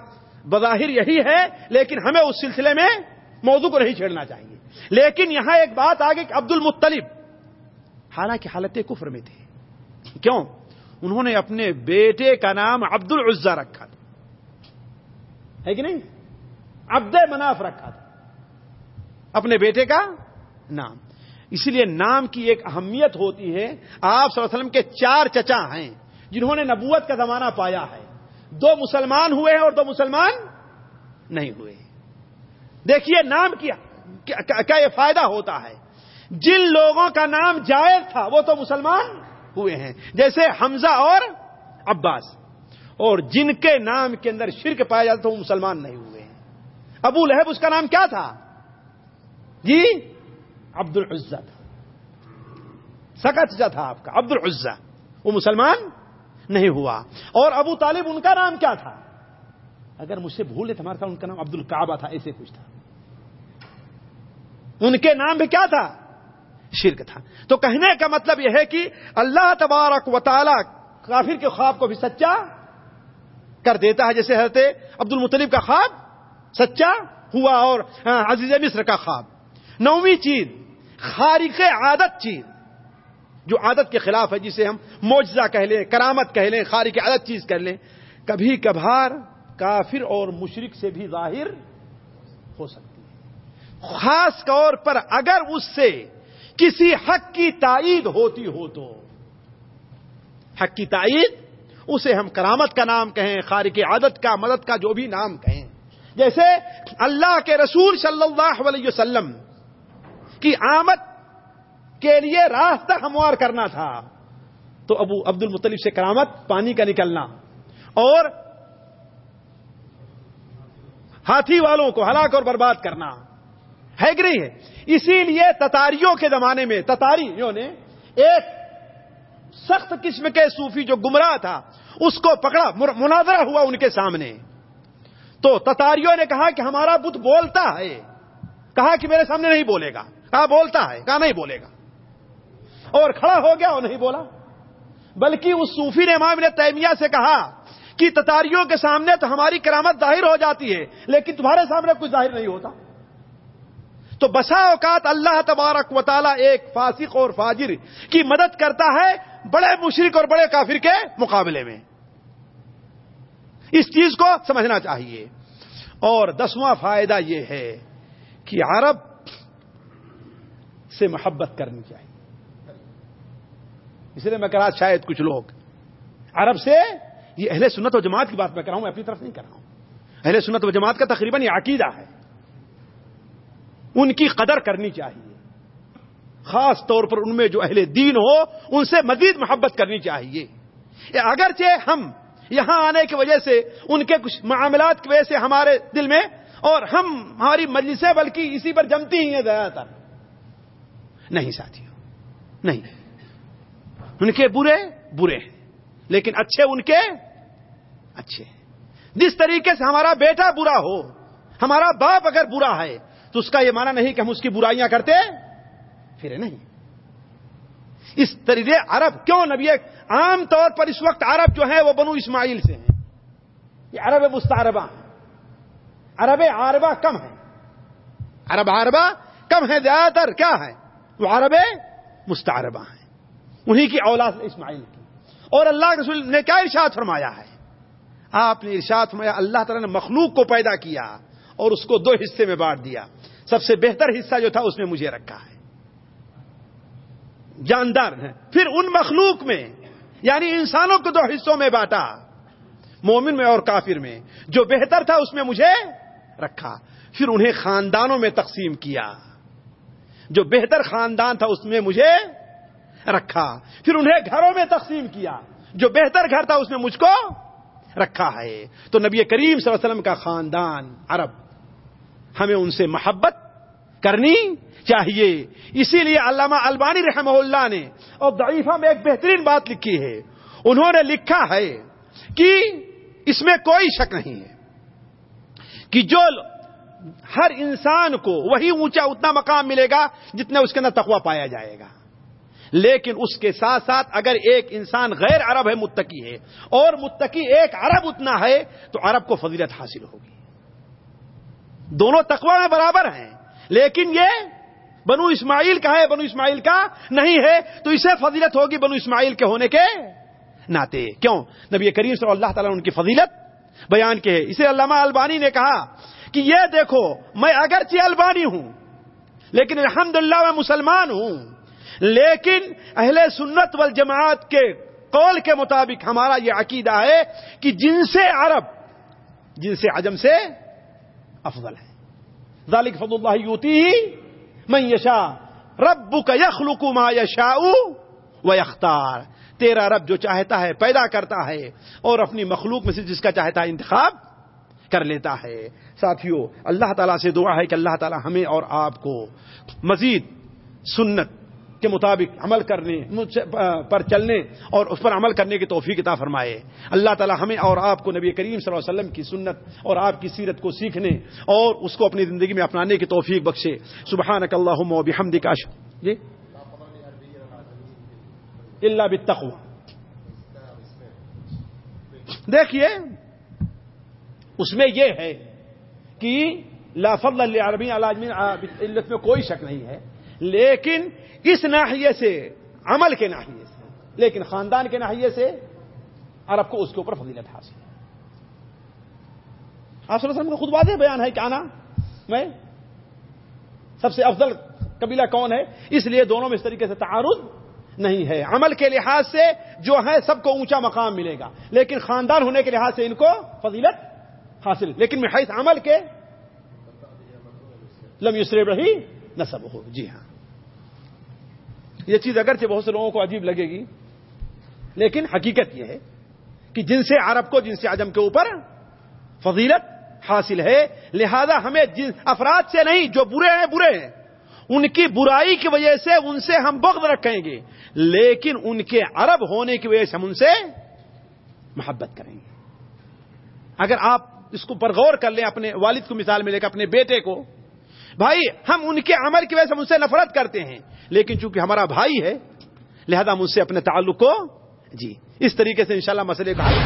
بظاہر یہی ہے، لیکن ہمیں اس سلسلے میں موضوع کو نہیں چھیڑنا چاہیے۔ لیکن یہاں ایک بات آگے کہ عبد المطلب حالانکہ حالت کفر میں تھے کیوں؟ انہوں نے اپنے بیٹے کا نام عبد العزا رکھا تھا۔ ہے کہ نہیں؟ عبد مناف رکھا تھا۔ اپنے بیٹے کا نام۔ اسی لیے نام کی ایک اہمیت ہوتی ہے۔ آپ صلی اللہ علیہ وسلم کے چار چچا ہیں جنہوں نے نبوت کا زمانہ پایا ہے۔ دو مسلمان ہوئے ہیں اور دو مسلمان نہیں ہوئے۔ دیکھیے نام کیا کیا یہ فائدہ ہوتا ہے۔ جن لوگوں کا نام جائز تھا وہ تو مسلمان ہوئے ہیں۔ جیسے حمزہ اور عباس۔ اور جن کے نام کے اندر شرک پایا جاتا تھا وہ مسلمان نہیں ہوئے ہیں۔ ابو لہب اس کا نام کیا تھا؟ جی عبد العزا تھا۔ سکا تھا آپ کا عبد العزا وہ مسلمان نہیں ہوا۔ اور ابو طالب ان کا نام کیا تھا؟ اگر مجھ سے بھول تھا ان کا نام عبد القعبہ تھا، ایسے کچھ تھا۔ ان کے نام بھی کیا تھا؟ شرک تھا۔ تو کہنے کا مطلب یہ ہے کہ اللہ تبارک و تعالی کافر کے خواب کو بھی سچا کر دیتا ہے، جیسے حضرت عبد المطلیب کا خواب سچا ہوا اور ہاں، عزیز مصر کا خواب۔ نویں چیز، خارق عادت چیز۔ جو عادت کے خلاف ہے، جسے ہم موجزہ کہہ لیں، کرامت کہہ لیں، خارق عادت چیز کہہ لیں، کبھی کبھار کافر اور مشرق سے بھی ظاہر ہو سکتی ہے۔ خاص طور پر اگر اس سے کسی حق کی تائید ہوتی ہو تو۔ حق کی تائید، اسے ہم کرامت کا نام کہیں خارق عادت کا، مدد کا، جو بھی نام کہیں۔ جیسے اللہ کے رسول صلی اللہ علیہ وسلم کی آمد کے لیے راستہ ہموار کرنا تھا، تو ابو عبد المطلف سے کرامت، پانی کا نکلنا۔ اور ہاتھی والوں کو ہلاک اور برباد کرنا۔ ہے کہ نہیں ہے؟ اسی لیے تتاریوں کے زمانے میں، تتاریوں نے ایک سخت قسم کے صوفی جو گمراہ تھا، اس کو پکڑا مناظرہ ہوا ان کے سامنے۔ تو تتاریوں نے کہا کہ ہمارا بت بولتا ہے۔ کہا کہ میرے سامنے نہیں بولے گا۔ کہا بولتا ہے، کہا نہیں بولے گا۔ اور کھڑا ہو گیا اور نہیں بولا۔ بلکہ اس صوفی نے امام نے تیمیہ سے کہا کہ تتاریوں کے سامنے تو ہماری کرامت ظاہر ہو جاتی ہے، لیکن تمہارے سامنے کچھ ظاہر نہیں ہوتا۔ تو بسا اوقات اللہ تبارک و تعالی ایک فاسق اور فاجر کی مدد کرتا ہے بڑے مشرق اور بڑے کافر کے مقابلے میں۔ اس چیز کو سمجھنا چاہیے۔ اور دسواں فائدہ یہ ہے کہ عرب سے محبت کرنی چاہیے۔ اس لیے میں کہا شاید کچھ لوگ عرب سے یہ اہل سنت و جماعت کی بات میں کر رہا ہوں، میں اپنی طرف نہیں کر رہا ہوں۔ اہل سنت و جماعت کا تقریباً یہ عقیدہ ہے۔ ان کی قدر کرنی چاہیے۔ خاص طور پر ان میں جو اہل دین ہو، ان سے مزید محبت کرنی چاہیے۔ اگرچہ ہم یہاں آنے کی وجہ سے ان کے کچھ معاملات کی وجہ سے ہمارے دل میں اور ہم ہماری مجلسیں بلکہ اسی پر جمتی ہی ہیں زیادہ تر۔ نہیں ساتھیوں نہیں۔ ان کے برے برے ہیں۔ لیکن اچھے ان کے، اچھے۔ جس طریقے سے ہمارا بیٹا برا ہو، ہمارا باپ اگر برا ہے تو اس کا یہ مانا نہیں کہ ہم اس کی برائیاں کرتے پھر نہیں۔ اس طریقے عرب کیوں نبی عام طور پر اس وقت عرب جو ہے وہ بنو اسماعیل سے ہیں؟ یہ عرب مستعربہ ہیں۔ عرب عربہ کم ہے عرب عربہ کم ہے زیادہ تر کیا ہے وہ عرب مستعربہ ہیں۔ انہی کی اولاد اسماعیل کی۔ اور اللہ کے رسول نے کیا ارشاد فرمایا ہے؟ آپ نے ارشاد فرمایا، اللہ تعالیٰ نے مخلوق کو پیدا کیا اور اس کو دو حصے میں بانٹ دیا۔ سب سے بہتر حصہ جو تھا اس میں مجھے رکھا ہے۔ جاندار ہے پھر ان مخلوق میں یعنی انسانوں کو دو حصوں میں بانٹا۔ مومن میں اور کافر میں۔ جو بہتر تھا اس میں مجھے رکھا۔ پھر انہیں خاندانوں میں تقسیم کیا۔ جو بہتر خاندان تھا اس میں مجھے رکھا۔ پھر انہیں گھروں میں تقسیم کیا۔ جو بہتر گھر تھا اس میں مجھ کو رکھا ہے۔ تو نبی کریم صلی اللہ علیہ وسلم کا خاندان عرب۔ ہمیں ان سے محبت کرنی چاہیے۔ اسی لیے علامہ البانی رحمہ اللہ نے اور ضعیفہ میں ایک بہترین بات لکھی ہے۔ انہوں نے لکھا ہے کہ اس میں کوئی شک نہیں ہے کہ جو ہر انسان کو وہی اونچا اتنا مقام ملے گا جتنا اس کے اندر تقوی پایا جائے گا۔ لیکن اس کے ساتھ ساتھ اگر ایک انسان غیر عرب ہے، متقی ہے، اور متقی ایک عرب اتنا ہے، تو عرب کو فضیلت حاصل ہوگی۔ دونوں تقوی میں برابر ہیں۔ لیکن یہ بنو اسماعیل کا ہے، بنو اسماعیل کا نہیں ہے۔ تو اسے فضیلت ہوگی بنو اسماعیل کے ہونے کے ناطے۔ کیوں؟ نبی کریم صلی اللہ تعالیٰ ان کی فضیلت بیان کے ہے۔ اسے علامہ البانی نے کہا کہ یہ دیکھو، میں اگرچہ البانی ہوں، لیکن الحمدللہ میں مسلمان ہوں، لیکن اہل سنت والجماعت کے قول کے مطابق ہمارا یہ عقیدہ ہے کہ جن سے عرب، جن سے عجم سے افضل ہے۔ ذالک فضل اللہ یوتی من یشا رب کا یخلق ما یشا و یختار تیرا رب جو چاہتا ہے پیدا کرتا ہے اور اپنی مخلوق میں سے جس کا چاہتا ہے انتخاب کر لیتا ہے۔ ساتھیوں اللہ تعالیٰ سے دعا ہے کہ اللہ تعالیٰ ہمیں اور آپ کو مزید سنت کے مطابق عمل کرنے پر چلنے اور اس پر عمل کرنے کی توفیق عطا فرمائے۔ اللہ تعالی ہمیں اور آپ کو نبی کریم صلی اللہ علیہ وسلم کی سنت اور آپ کی سیرت کو سیکھنے اور اس کو اپنی زندگی میں اپنانے کی توفیق بخشے۔ سبحانک اللہم و بحمدک اش جی؟ اللہ بالتقوی۔ دیکھیے، اس میں یہ ہے کہ لا فضل للعربین علی اجمین علت میں کوئی شک نہیں ہے، لیکن اس ناحیے سے، عمل کے ناحیے سے، لیکن خاندان کے ناحیے سے عرب کو اس کے اوپر فضیلت حاصل ہے۔ آپ صلی اللہ علیہ وسلم کا خود واضح بیان ہے کہ آنا، میں سب سے افضل قبیلہ کون ہے؟ اس لیے دونوں میں اس طریقے سے تعارض نہیں ہے۔ عمل کے لحاظ سے جو ہے سب کو اونچا مقام ملے گا، لیکن خاندان ہونے کے لحاظ سے ان کو فضیلت حاصل لیکن میں حیث عمل کے لم یسرب رہی نصب ہو جی ہاں۔ یہ چیز اگرچہ بہت سے لوگوں کو عجیب لگے گی، لیکن حقیقت یہ ہے کہ جن سے عرب کو، جن سے عجم کے اوپر فضیلت حاصل ہے، لہذا ہمیں جن افراد سے نہیں، جو برے ہیں برے ہیں۔ ان کی برائی کی وجہ سے ان سے ہم بغض رکھیں گے، لیکن ان کے عرب ہونے کی وجہ سے ہم ان سے محبت کریں گے۔ اگر آپ اس کو پر غور کر لیں، اپنے والد کو مثال میں لے کر اپنے بیٹے کو بھائی، ہم ان کے عمل کی وجہ سے ہم ان سے نفرت کرتے ہیں۔ لیکن چونکہ ہمارا بھائی ہے، لہذا ہم ان سے اپنے تعلق کو جی اس طریقے سے انشاءاللہ مسئلے کا حل